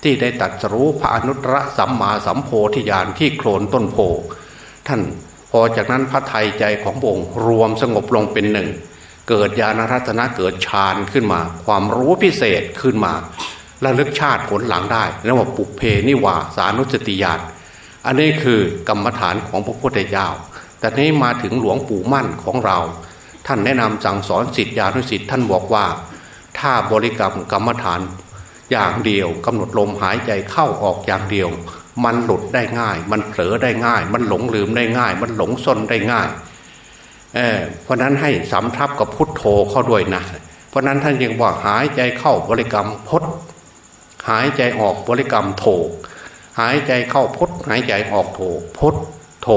ที่ได้ตัดรู้พระอนุตตรสัมมาสัมโพธิญาณที่โคลนต้นโพท่านพอจากนั้นพระไทยใจขององค์รวมสงบลงเป็นหนึ่ง เกิดญาณรัตนะเกิดฌานขึ้นมา ความรู้พิเศษขึ้นมาระลึกชาติผลหลังได้เรียกว่าปุเพนิวาสานุสติญาณอันนี้คือกรรมฐานของพระพุทธเจ้าแต่นี้มาถึงหลวงปู่มั่นของเรา ท่านแนะนำสั่งสอนสิทธิานุสิทธิ์ท่านบอกว่า ถ้าบริกรรมกรรมฐานอย่างเดียวกำหนดลมหายใจเข้าออกอย่างเดียว มันหลุดได้ง่าย มันเผลอได้ง่าย มันหลงลืมได้ง่าย มันหลงซนได้ง่าย เเพราะนั้นให้สำทับกับพุทโธเข้าด้วยนะเพราะนั้นท่านยังว่าหายใจเข้าบริกรรมพดหายใจออกบริกรรมโถหายใจเข้าพุทหายใจออกโถพุทโถ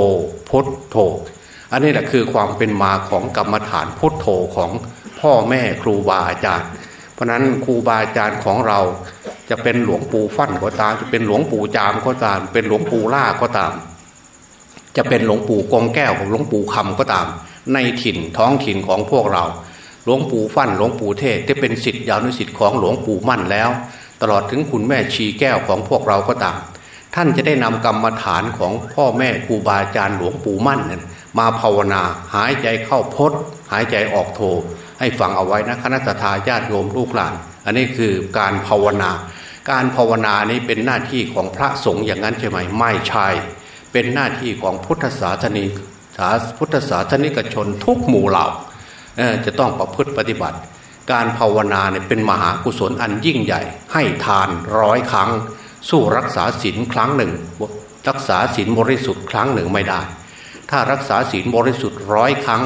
พุทโถอันนี้แหละคือความเป็นมาของกรรมฐานพุทโธของพ่อแม่ครูบาอาจารย์ เพราะนั้นครูบาอาจารย์ของเราจะเป็นหลวงปู่ฟั่นก็ตาม จะเป็นหลวงปู่จามก็ตาม เป็นหลวงปู่ล่าก็ตาม จะเป็นหลวงปู่กองแก้วของหลวงปู่คำก็ตาม ในถิ่นท้องถิ่นของพวกเรา หลวงปู่ฟั่นหลวงปู่เทศที่เป็นสิทธิ์ยาวนุสิทธิ์ของหลวงปู่มั่นแล้ว ตลอดถึงคุณแม่ชีแก้วของพวกเราก็ตาม ท่านจะได้นำกรรมฐานของพ่อแม่ครูบาอาจารย์หลวงปู่มั่นมาภาวนาหายใจเข้าพดหายใจออกโท ให้ฟังเอาไว้นะคณะทาญาติโยมลูกหลาน อันนี้คือการภาวนา การภาวนานี้เป็นหน้าที่ของพระสงฆ์อย่างนั้นใช่ไหมไม่ใช่ เป็นหน้าที่ของพุทธศาสนิก สาพุทธศาสนิกชนทุกหมู่เหล่าจะต้องประพฤติปฏิบัติ การภาวนาเนี่ยเป็นมหากุศลอันยิ่งใหญ่ ให้ทานร้อยครั้ง สู้รักษาศีลครั้งหนึ่ง รักษาศีลบริสุทธิ์ครั้งหนึ่งไม่ได้ ถ้ารักษาศีลบริสุทธิ์ร้อยครั้ง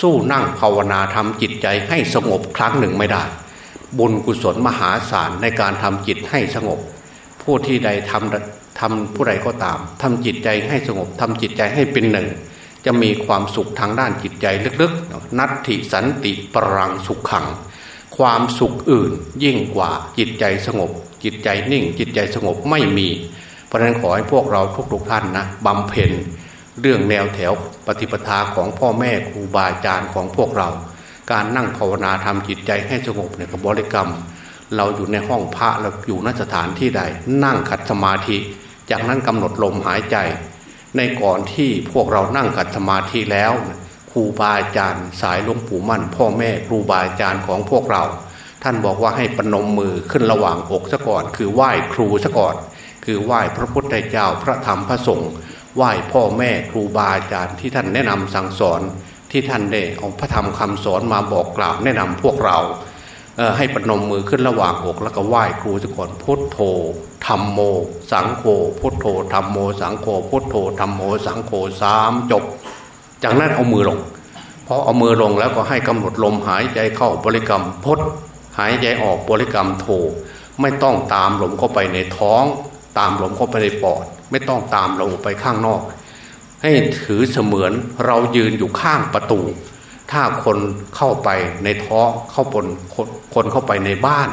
สู้นั่งภาวนาทำจิตใจให้สงบครั้งหนึ่งไม่ได้ บุญกุศลมหาศาลในการทำจิตให้สงบ ผู้ที่ใดทำทำผู้ใดก็ตามทำจิตใจให้สงบทำจิตใจให้เป็นหนึ่ง จะมีความสุขทางด้านจิตใจลึกๆ นัตถิสันติปรังสุขขัง ความสุขอื่นยิ่งกว่าจิตใจสงบ จิตใจนิ่ง จิตใจสงบไม่มี เพราะนั้นขอให้พวกเราทุกๆท่านนะบำเพ็ญเรื่องแนวแถวปฏิปทาของพ่อแม่ครูบาอาจารย์ของพวกเรา การนั่งภาวนาทำจิตใจให้สงบเนี่ยกับบริกรรม เราอยู่ในห้องพระเราอยู่นสถานที่ใด นั่งขัดสมาธิ จากนั้นกำหนดลมหายใจ ในก่อนที่พวกเรานั่งขัดสมาธิแล้วครูบาอาจารย์สายหลวงปู่มั่น พ่อแม่ครูบาอาจารย์ของพวกเรา ท่านบอกว่าให้ปนมมือขึ้นระหว่างอกซะก่อน คือไหว้ครูซะก่อน คือไหว้พระพุทธเจ้าพระธรรมพระสงฆ์ไหว้พ่อแม่ครูบาอาจารย์ที่ท่านแนะนำสั่งสอนที่ท่านได้เอาพระธรรมคำสอนมาบอกกล่าวแนะนำพวกเราให้ปนมมือขึ้นระหว่างอกแล้วก็ไหว้ครูซะก่อนพุทโธ รมโม สังโฆพุทโธธรรมโม สังโฆพุทโธธรรมโม สังโฆสามจบ จากนั้นเอามือลงพอเอามือลงแล้วก็ให้กำหนดลมหายใจเข้าบริกรรมพุทหายใจออกบริกรรมโทไม่ต้องตามลมเข้าไปในท้อง ตามลมเข้าไปในปอด ไม่ต้องตามลมไปข้างนอก ให้ถือเสมือนเรายืนอยู่ข้างประตู ถ้าคนเข้าไปในท้องเข้าบนคนเข้าไปในบ้าน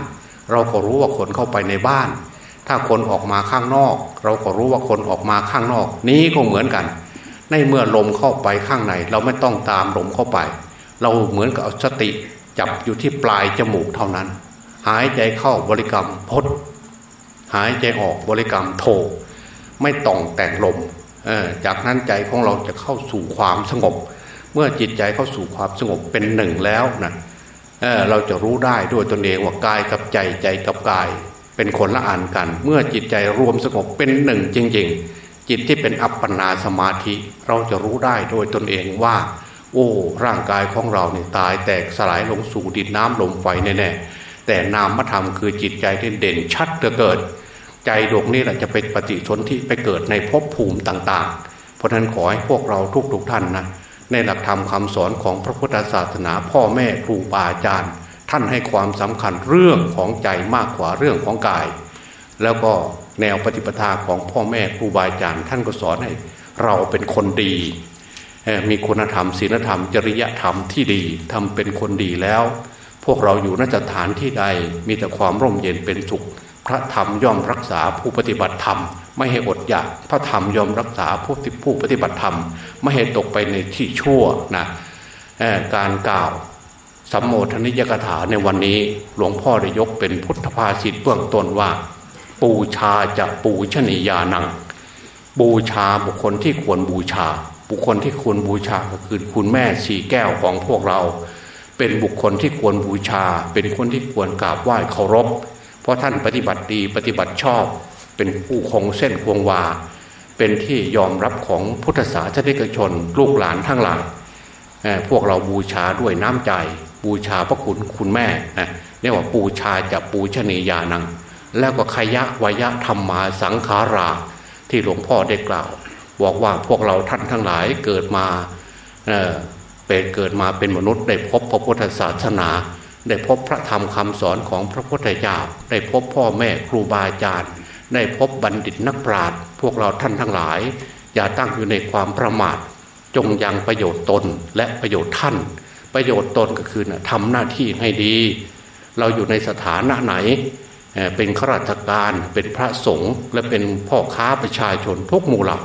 เราก็รู้ว่าคนเข้าไปในบ้าน ถ้าคนออกมาข้างนอก เราก็รู้ว่าคนออกมาข้างนอก นี้ก็เหมือนกัน ในเมื่อลมเข้าไปข้างใน เราไม่ต้องตามลมเข้าไป เราเหมือนกับสติจจับอยู่ที่ปลายจมูกเท่านั้น หายใจเข้าบริกรรมพดหายใจออกบริกรรมโทไม่ต้องแต่งลมจากนั้นใจของเราจะเข้าสู่ความสงบ เมื่อจิตใจเข้าสู่ความสงบเป็นหนึ่งแล้วนะเเราจะรู้ได้ด้วยตนเองว่ากายกับใจใจกับกาย เป็นคนละอันกัน เมื่อจิตใจรวมสงบเป็นหนึ่งจริง ๆ จิตที่เป็นอัปปนาสมาธิ เราจะรู้ได้โดยตนเองว่า โอ้ร่างกายของเราเนี่ยตายแตกสลายลงสู่ดินน้ำลมไฟแน่ๆแต่นามธรรมคือจิตใจที่เด่นชัดเกิด ใจดวงนี้แหละจะเป็นปฏิสนธิไปเกิดในภพภูมิต่าง ๆ เพราะนั้นขอให้พวกเราทุกๆท่านนะในหลักธรรมคาสอนของพระพุทธศาสนาพ่อแม่ครูบาอาจารย์ ท่านให้ความสำคัญเรื่องของใจมากกว่าเรื่องของกาย แล้วก็แนวปฏิปทาของพ่อแม่ครูบาอาจารย์ท่านก็สอนให้เราเป็นคนดี มีคุณธรรมศีลธรรม จริยธรรมที่ดีทำเป็นคนดีแล้ว พวกเราอยู่นสถานที่ใดมีแต่ความร่มเย็นเป็นสุข พระธรรมย่อมรักษาผู้ปฏิบัติธรรม ไม่ให้อดอยากพระธรรมย่อมรักษาผู้ที่ผู้ปฏิบัติธรรม ไม่ให้ตกไปในที่ชั่วนะการกล่าว สัมโมทนิยกถาในวันนี้หลวงพ่อได้ยกเป็นพุทธภาษิตเบื้องต้นว่า ปูชาจะปูชนียานัง บูชาบุคคลที่ควรบูชา บุคคลที่ควรบูชาก็คือคุณแม่สีแก้วของพวกเรา เป็นบุคคลที่ควรบูชา เป็นคนที่ควรกราบไหว้เคารพ เพราะท่านปฏิบัติดีปฏิบัติชอบ เป็นผู้คงเส้นคงวา เป็นที่ยอมรับของพุทธศาสนิกชน ลูกหลานทั้งหลายพวกเราบูชาด้วยน้ำใจ บูชาพระคุณคุณแม่เรียกว่าบูชาจะปูชนียานัง แล้วก็ขยะวยะธรรมมาสังขารา ที่หลวงพ่อได้กล่าว บอกว่าพวกเราท่านทั้งหลายเกิดมาเป็นเกิดมาเป็นมนุษย์ได้พบพระพุทธศาสนา ได้พบพระธรรมคำสอนของพระพุทธเจ้าได้พบพ่อแม่ครูบาอาจารย์ ได้พบบัณฑิตนักปราชญ์พวกเราท่านทั้งหลาย อย่าตั้งอยู่ในความประมาท จงยังประโยชน์ตนและประโยชน์ท่าน ประโยชน์ตนก็คือนะทำหน้าที่ให้ดี เราอยู่ในสถานะไหน เป็นข้าราชการเป็นพระสงฆ์และเป็นพ่อค้าประชาชนทุกหมู่เหล่า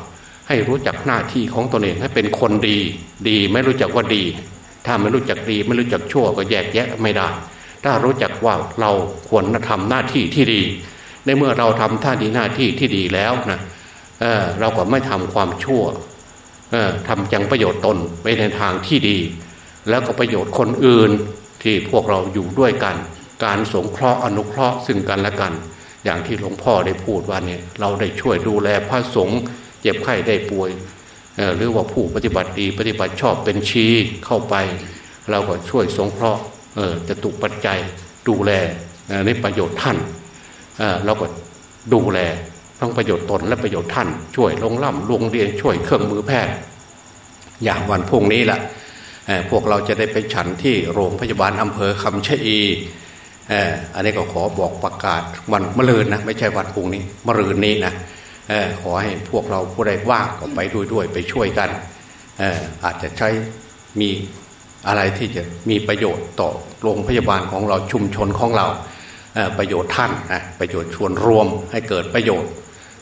ให้รู้จักหน้าที่ของตนเองให้เป็นคนดี ดีไม่รู้จักว่าดี ถ้าไม่รู้จักดีไม่รู้จักชั่วก็แยกแยะไม่ได้ ถ้ารู้จักว่าเราควรทำหน้าที่ที่ดี ในเมื่อเราทำท่าดีหน้าที่ที่ดีแล้วนะเเราก็ไม่ทำความชั่วทำจังประโยชน์ตนไปในทางที่ดี แล้วก็ประโยชน์คนอื่นที่พวกเราอยู่ด้วยกัน การสงเคราะห์อนุเคราะห์ซึ่งกันและกัน อย่างที่หลวงพ่อได้พูดว่านี่เราได้ช่วยดูแลพระสงฆ์เจ็บไข้ได้ป่วยหรือว่าผู้ปฏิบัติดีปฏิบัติชอบเป็นชีเข้าไป เราก็ช่วยสงเคราะห์จะตุปัจจัยดูแลในประโยชน์ท่านเราก็ดูแลทั้งประโยชน์ตนและประโยชน์ท่าน ช่วยลงล่ำลงเรียนช่วยเครื่องมือแพทย์อย่างวันพุ่งนี้แหละ พวกเราจะได้ไปฉันที่โรงพยาบาลอำเภอคำชะอีอันนี้ก็ขอบอกประกาศวันมะรืนนะไม่ใช่วันพุ่งนี้มะรืนนี้นะขอให้พวกเราผู้ใดว่างก็ไปด้วยด้วยไปช่วยกันอาจจะใช้มีอะไรที่จะมีประโยชน์ต่อโรงพยาบาลของเราชุมชนของเราประโยชน์ท่านนะประโยชน์ชวนรวมให้เกิดประโยชน์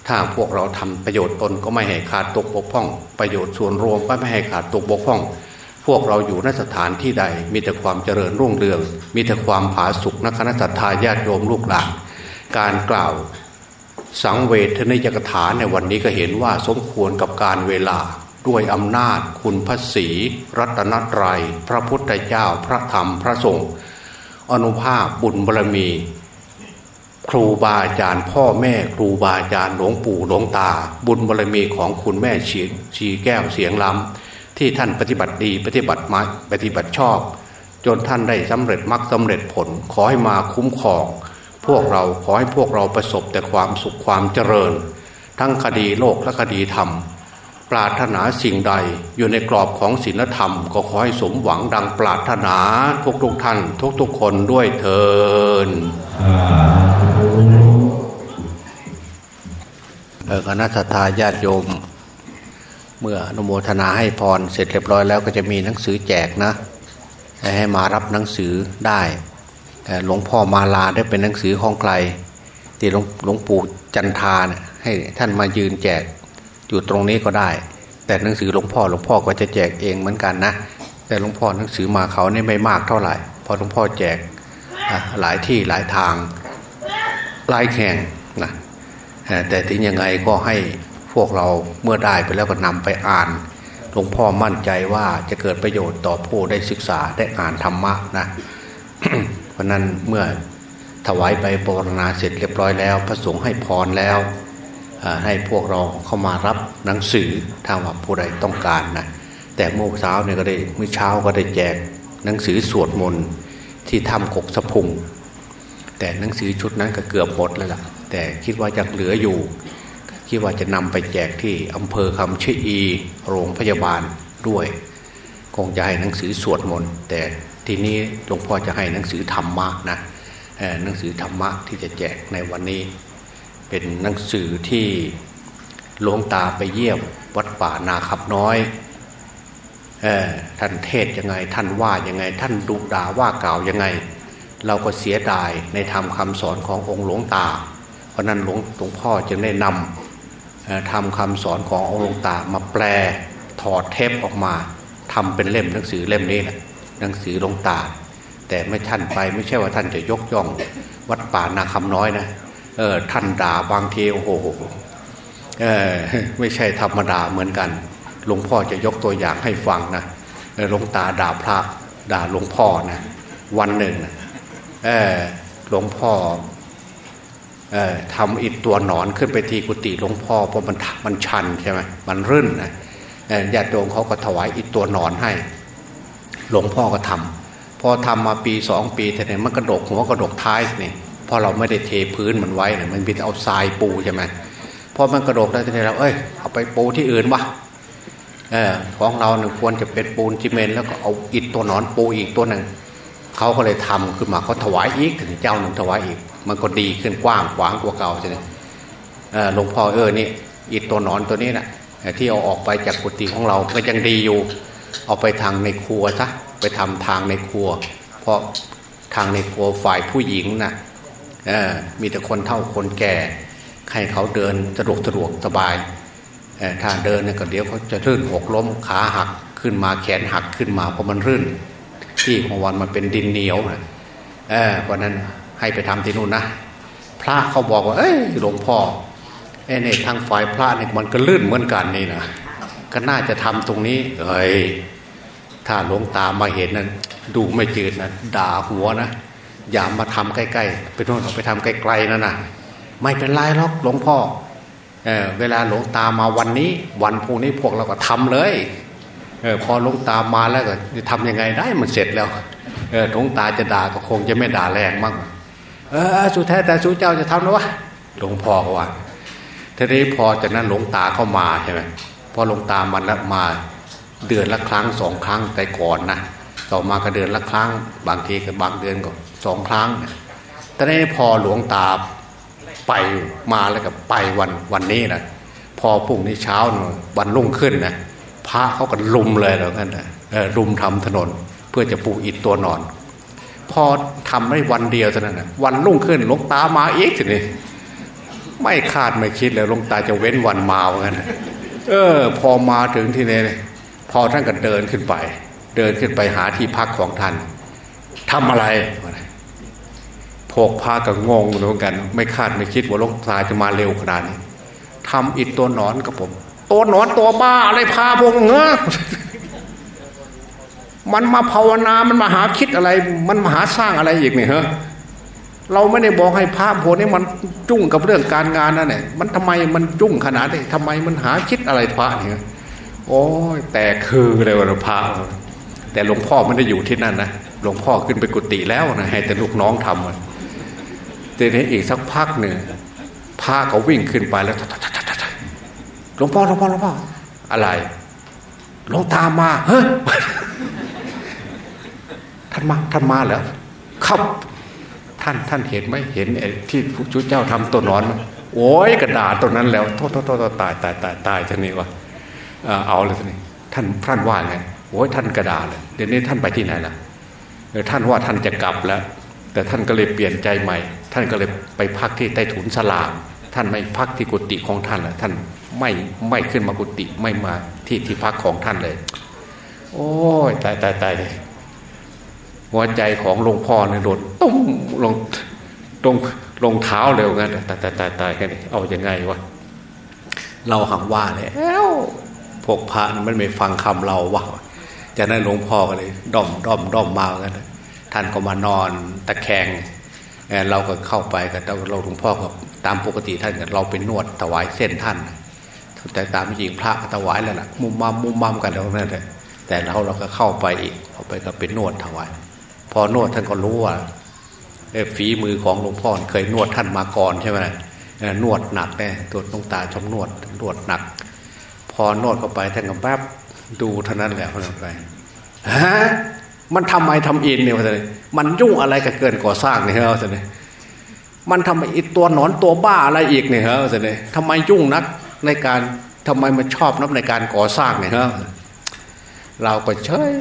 ถ้าพวกเราทำประโยชน์ตนก็ไม่ให้ขาดตกบกพร่อง ประโยชน์ส่วนรวมก็ไม่ให้ขาดตกบกพร่อง พวกเราอยู่นสถานที่ใด มีแต่ความเจริญรุ่งเรือง มีแต่ความผาสุกนักคณะสัตยาญาติโยมลูกหลานการกล่าวสังเวทนิยกถาในวันนี้ก็เห็นว่าสมควรกับการเวลาด้วยอำนาจคุณพระศีรัตนตรยัย พระพุทธเจ้าพระธรรมพระสงฆ์อนุภาพบุญบารมี ครูบาอาจารย์พ่อแม่ครูบาอาจารย์หลวงปู่หลวงตา บุญบารมีของคุณแม่เฉีชีแก้วเสียงลำ ที่ท่านปฏิบัติดีปฏิบัติมาปฏิบัติชอบ จนท่านได้สำเร็จมรรคสาเร็จผลขอให้มาคุ้มครอง พวกเราขอให้พวกเราประสบแต่ความสุขความเจริญ ทั้งคดีโลกและคดีธรรม ปรารถนาสิ่งใดอยู่ในกรอบของศีลธรรม ก็ขอให้สมหวังดังปรารถนาทุกทุกท่าน ทุกทุกคนด้วยเถินคณะทาญาติโยม เมื่ออนุโมทนาให้พรเสร็จเรียบร้อยแล้วก็จะมีหนังสือแจกนะให้มารับหนังสือได้หลวงพ่อมาลาได้เป็นหนังสือของใครที่หลวงหลวงปู่จันทานให้ท่านมายืนแจกอยู่ตรงนี้ก็ได้ แต่หนังสือหลวงพ่อหลวงพ่อก็จะแจกเองเหมือนกันนะ แต่หลวงพ่อหนังสือมาเขาเนี่ยไม่มากเท่าไหร่พราะราะหลวงพ่อแจกหลายที่หลายทางหลายแข่งนะแต่ถึงยังไงก็ให้ พวกเราเมื่อได้ไปแล้วก็นำไปอ่านหลวงพ่อมั่นใจว่าจะเกิดประโยชน์ต่อผู้ได้ศึกษาได้อ่านธรรมะนะเพราะนั้นเมื่อถวายไปปรณาเสร็จเรียบร้อยแล้ว พระสงฆ์ให้พรแล้วให้พวกเราเข้ามารับหนังสือถ้าว่าผู้ใดต้องการนะแต่เมื่อเช้าเนี่ยก็ได้เมื่อเช้าก็ได้แจกหนังสือสวดมนต์ที่ถ้ำกกสะพุง แต่หนังสือชุดนั้นก็เกือบหมดแล้วล่ะแต่คิดว่ายังเหลืออยู่ คิดว่าจะนำไปแจกที่อำเภอคำชะอีโรงพยาบาลด้วยคงจะให้หนังสือสวดมนต์แต่ทีนี้หลวงพ่อจะให้หนังสือธรรมะนะหนังสือธรรมะที่จะแจกในวันนี้ เป็นหนังสือที่หลวงตาไปเยี่ยมวัดป่านาคับน้อยท่านเทศยังไง ท่านว่ายังไง ท่านดุด่าว่ากล่าวยังไง เราก็เสียดายในธรรมคาสอนขององค์หลวงตา เพราะนั้นหลวงหลวงพ่อจึงได้นำ ทำคำสอนขององค์หลวงตามาแปลถอดเทปออกมาทำเป็นเล่มหนังสือเล่มนี้นะหนังสือหลวงตา แต่ไม่ท่านไปไม่ใช่ว่าท่านจะยกย่องวัดป่านาคำน้อยนะเออท่านด่าบางทีโอ้โหเออไม่ใช่ธรรมดาเหมือนกันหลวงพ่อจะยกตัวอย่างให้ฟังนะหลวงตาด่าพระด่าหลวงพ่อนะวันหนึ่งนะหลวงพ่อ ทำอิดตัวหนอนขึ้นไปทีกุฏิหลวงพ่อเพราะมันมันชันใช่ไหมมันรื่นนะญาติโยมเขาก็ถวายอิดตัวหนอนให้ หลวงพ่อก็ทำพอทำมาปีสองปีแต่เนี่ยมันกระดกหัวกระดกท้ายนี่พอเราไม่ได้เทพื้นมันไว้เนี่ยมันเป็นเอาทรายปูใช่ไหมพอมันกระดกได้ทีนี้เราเอ้ยเอาไปปูที่อื่นวะออของเราเนี่ยควรจะเป็นปูนซีเมนแล้วก็เอาอิฐตัวหนอนปูอีกตัวหนึ่งเขาก็เลยทำขึ้นมาเขาถวายอีกถึงเจ้าหนึ่งถวายอีก มันก็ดีขึ้นกว้างขวางกว่าเก่าใช่ไหมหลวงพ่อเออนี่อิฐตัวหนอนตัวนี้นะที่เอาออกไปจากกุฏิของเราก็ยังดีอยู่ เอาไปทางในครัวซะไปทำทางในครัว เพราะทางในครัวฝ่ายผู้หญิงนะ่ะมีแต่คนเท่าคนแก่ให้เขาเดินสะดวกสะดวกสบายถ้าเดินเนี่ยก็เดี๋ยวเขาจะลื่นหกล้มขาหักขึ้นมาแขนหักขึ้นมาเพราะมันรื่น ที่ของวันมันเป็นดินเหนียวนะเพราะนั้น ให้ไปทำที่นู่นนะพระเขาบอกว่า เอ้ยหลวงพ่อไอ้เนี่ยทางฝ่ายพระเนี่ยมันก็ลื่นเหมือนกันนี่นะก็น่าจะทำตรงนี้เฮ้ยถ้าหลวงตามาเห็นนั้นดูไม่จืดนะด่าหัวนะอย่ามาทำใกล้ๆไปโน่นไปทำไกลๆนั่นนะไม่เป็นไรหรอกหลวงพ่อเเวลาหลวงตามาวันนี้ วันพรุ่งนี้พวกเราก็ทำเลยเออพอหลวงตามาแล้วก็จะทำยังไงได้มันเสร็จแล้วเออหลวงตาจะด่าก็คงจะไม่ด่าแรงมาก เออสุดแท้แต่สุเจ้าจะทำนะวะหลวงพ่อเขาว่าทีนี้พอจากนั้นหลวงตาเข้ามาใช่ไหมพอหลวงตามันละมาเดือนละครั้งสองครั้งแต่ก่อนนะต่อมาก็เดือนละครั้ง บางทีก็บางเดือนก็สองครั้งแต่นี้พอหลวงตาไปมาแล้วก็ไปวันวันนี้นะพอพรุ่งนี้เช้าวันรุ่งขึ้นนะพระเขาก็ลุมเลยแล้วกันนะลุมทำถนน เพื่อจะปูอิฐตัวนอน พอทำได้วันเดียวเท่านั้นนะวันรุ่งขึ้นลงตามาอีกทีนี้ไม่คาดไม่คิดเลยลงตาจะเว้นวันมาเหมือนกันเออ พอมาถึงที่นี่พอท่านก็เดินขึ้นไป เดินขึ้นไปหาที่พักของท่านทำอะไรพกพากับงงเหมือนกัน ไม่คาดไม่คิดว่าลงตาจะมาเร็วขนาดนี้ทำอิดตัวหนอนกับผม ตัวหนอนตัวบ้าอะไรพาพงเงอ มันมาภาวนามันมาหาคิดอะไร มันมาหาสร้างอะไรอีกเนี่ยเฮ้เราไม่ได้บอกให้พระโพนี่มันจุ้งกับเรื่องการงานนั่นแหละมันทำไมมันจุ้งขนาดนี้ทำไมมันหาคิดอะไรพระเนี่ยโอ้ยแต่คือเลยวันพระแต่หลวงพ่อไม่ได้อยู่ที่นั่นนะหลวงพ่อขึ้นไปกุฏิแล้วนะให้แต่ลูกน้องทำทีนี้อีกสักพักหนึ่งพาเขาวิ่งขึ้นไปแล้วหลวงพ่อหลวงพ่อหลวงพ่ออะไรหลวงตามาเฮ้ย ท่านมาท่านมาเหรอครับท่านท่านเห็นไหมเห็นที่พระเจ้าทำตัวนอนโอ้ยกระดาษตัวนั้นแล้วโทษโทษโทษตายตายตายตายท่านนี้วะเอาเลยท่านนี้ท่านท่านว่าไงโอ้ยท่านกระดาษเลยเดี๋ยวนี้ท่านไปที่ไหนล่ะท่านว่าท่านจะกลับแล้ว แต่ท่านก็เลยเปลี่ยนใจใหม่ ท่านก็เลยไปพักที่ใต้ถุนสลาท่านไม่พักที่กุฏิของท่านแล้วท่านไม่ไม่ขึ้นมากุฏิไม่มาที่ที่พักของท่านเลย โอ้ยตายตายตายเลย หัวใจของหลวงพ่อเนี่ยโดดตุ้มลงตรงลงเท้าเร็วงั้นตายตายตายตายแค่นี้เอาอยัางไงวะเราหังว่าแล้วพวกพระมันไม่ฟังคำเราวะจากนั้นหลวงพ่อก็เลยด้อมด้อมด้อมมากันท่านก็มานอนตะแคงเราก็เข้าไปกันเราหลวงพ่อก็ตามปกติท่านเราเป็นนวดถวายเส้นท่านแต่ตามจริงพระถวายแล้วล่ะมุมมัมมุมมัมกันแล้วนั่นแหละแต่เราเราก็เข้าไปอีกเข้าไปก็เป็นนวดถวาย พอนวดท่านก็รู้ว่าฝีมือของหลวงพ่อเคยนวดท่านมาก่อนใช่ไหมนวดหนักแน่ตัวตรงตาชมนวดนวดหนัก พอนวดเข้าไปท่านก็แป๊บดูเท่านั้นแหละพอไปฮะมันทำไมทำอินเนี่ยพอเลยมันยุ่งอะไรกับเกินก่อสร้างเนี่ยเหรอเลยมันทำไมอีตัวหนอนตัวบ้าอะไรอีกเนี่ยเหรอเลยทำไมยุ่งนักในการทำไมมันชอบนับในการก่อสร้างเนี่ยเหรอเราก็เฉย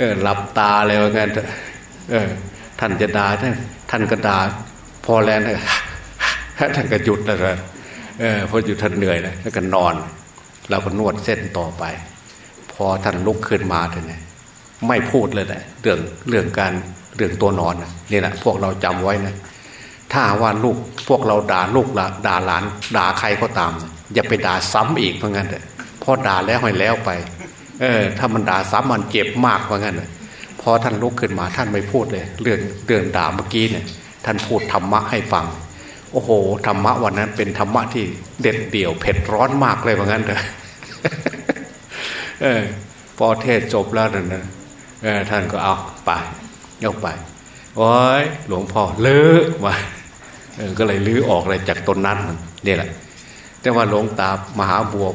เออหลับตาเลยว่างั้นเออ ท่านจะด่าท่านท่านก็ด่าพอแล้วนะท่านก็หยุดนะเออพอหยุดท่านเหนื่อยนะแล้วก็นอนเราก็นวดเส้นต่อไป พอท่านลุกขึ้นมาท่านเนี่ยไม่พูดเลยนะเรื่องเรื่องการเรื่องตัวนอนนะนี่แหละพวกเราจำไว้นะถ้าว่าลูกพวกเราด่าลูกละด่าหลาน ด่าใครก็ตาม อย่าไปด่าซ้ำอีกเพราะงั้นเลยพอด่าแล้วให้แล้วไป เออถ้ามันด่าซ้ำมันเจ็บมากเพรางั้นเลยพอท่านลุกขึ้นมาท่านไม่พูดเลย เรื่องเรื่องด่าเมื่อกี้เนี่ย ท่านพูดธรรมะให้ฟัง โอ้โหธรรมะวันนั้นเป็นธรรมะที่เด็ดเดี่ยวเผ็ดร้อนมากเลยว่างั้นเถอะเออพอเทศจบแล้วนะเออท่านก็เอาไปยกไปโอ้ยหลวงพ่อเลิกมาเออก็เลยลื้อออกเลยจากต้นนั้นนี่แหละ แต่ว่าหลวงตามหาบว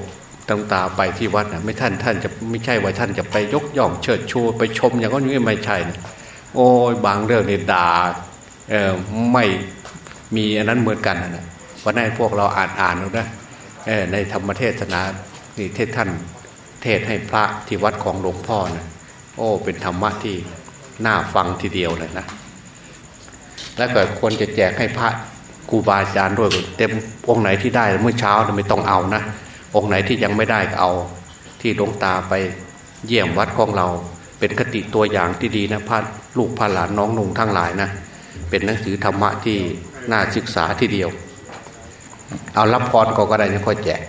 ตั้งตาไปที่วัดนะไม่ท่านท่านจะไม่ใช่ว่าท่านจะไปยกย่องเชิดชูไปชมอย่างนี้ไม่ใช่นะโอ้ยบางเรื่องเนี่ยด่าเออไม่มีอันนั้นเหมือนกันนะวันนั้นพวกเราอ่านอ่านนะเออในธรรมเทศนานี่เทศท่านเทศให้พระที่วัดของหลวงพ่อนะโอ้ เป็นธรรมะที่น่าฟังทีเดียวเลยนะ แล้วก็ควรจะแจกให้พระครูบาอาจารย์ด้วยเต็มองไหนที่ได้เมื่อเช้าไม่ต้องเอานะ องค์ไหนที่ยังไม่ได้ก็เอา ที่หลวงตาไปเยี่ยมวัดของเรา เป็นคติตัวอย่างที่ดีนะพระลูกพระหลานน้องนุ่งทั้งหลายนะเป็นหนังสือธรรมะที่น่าศึกษาทีเดียว เอารับพรก็ก็ได้นะค่อยแจก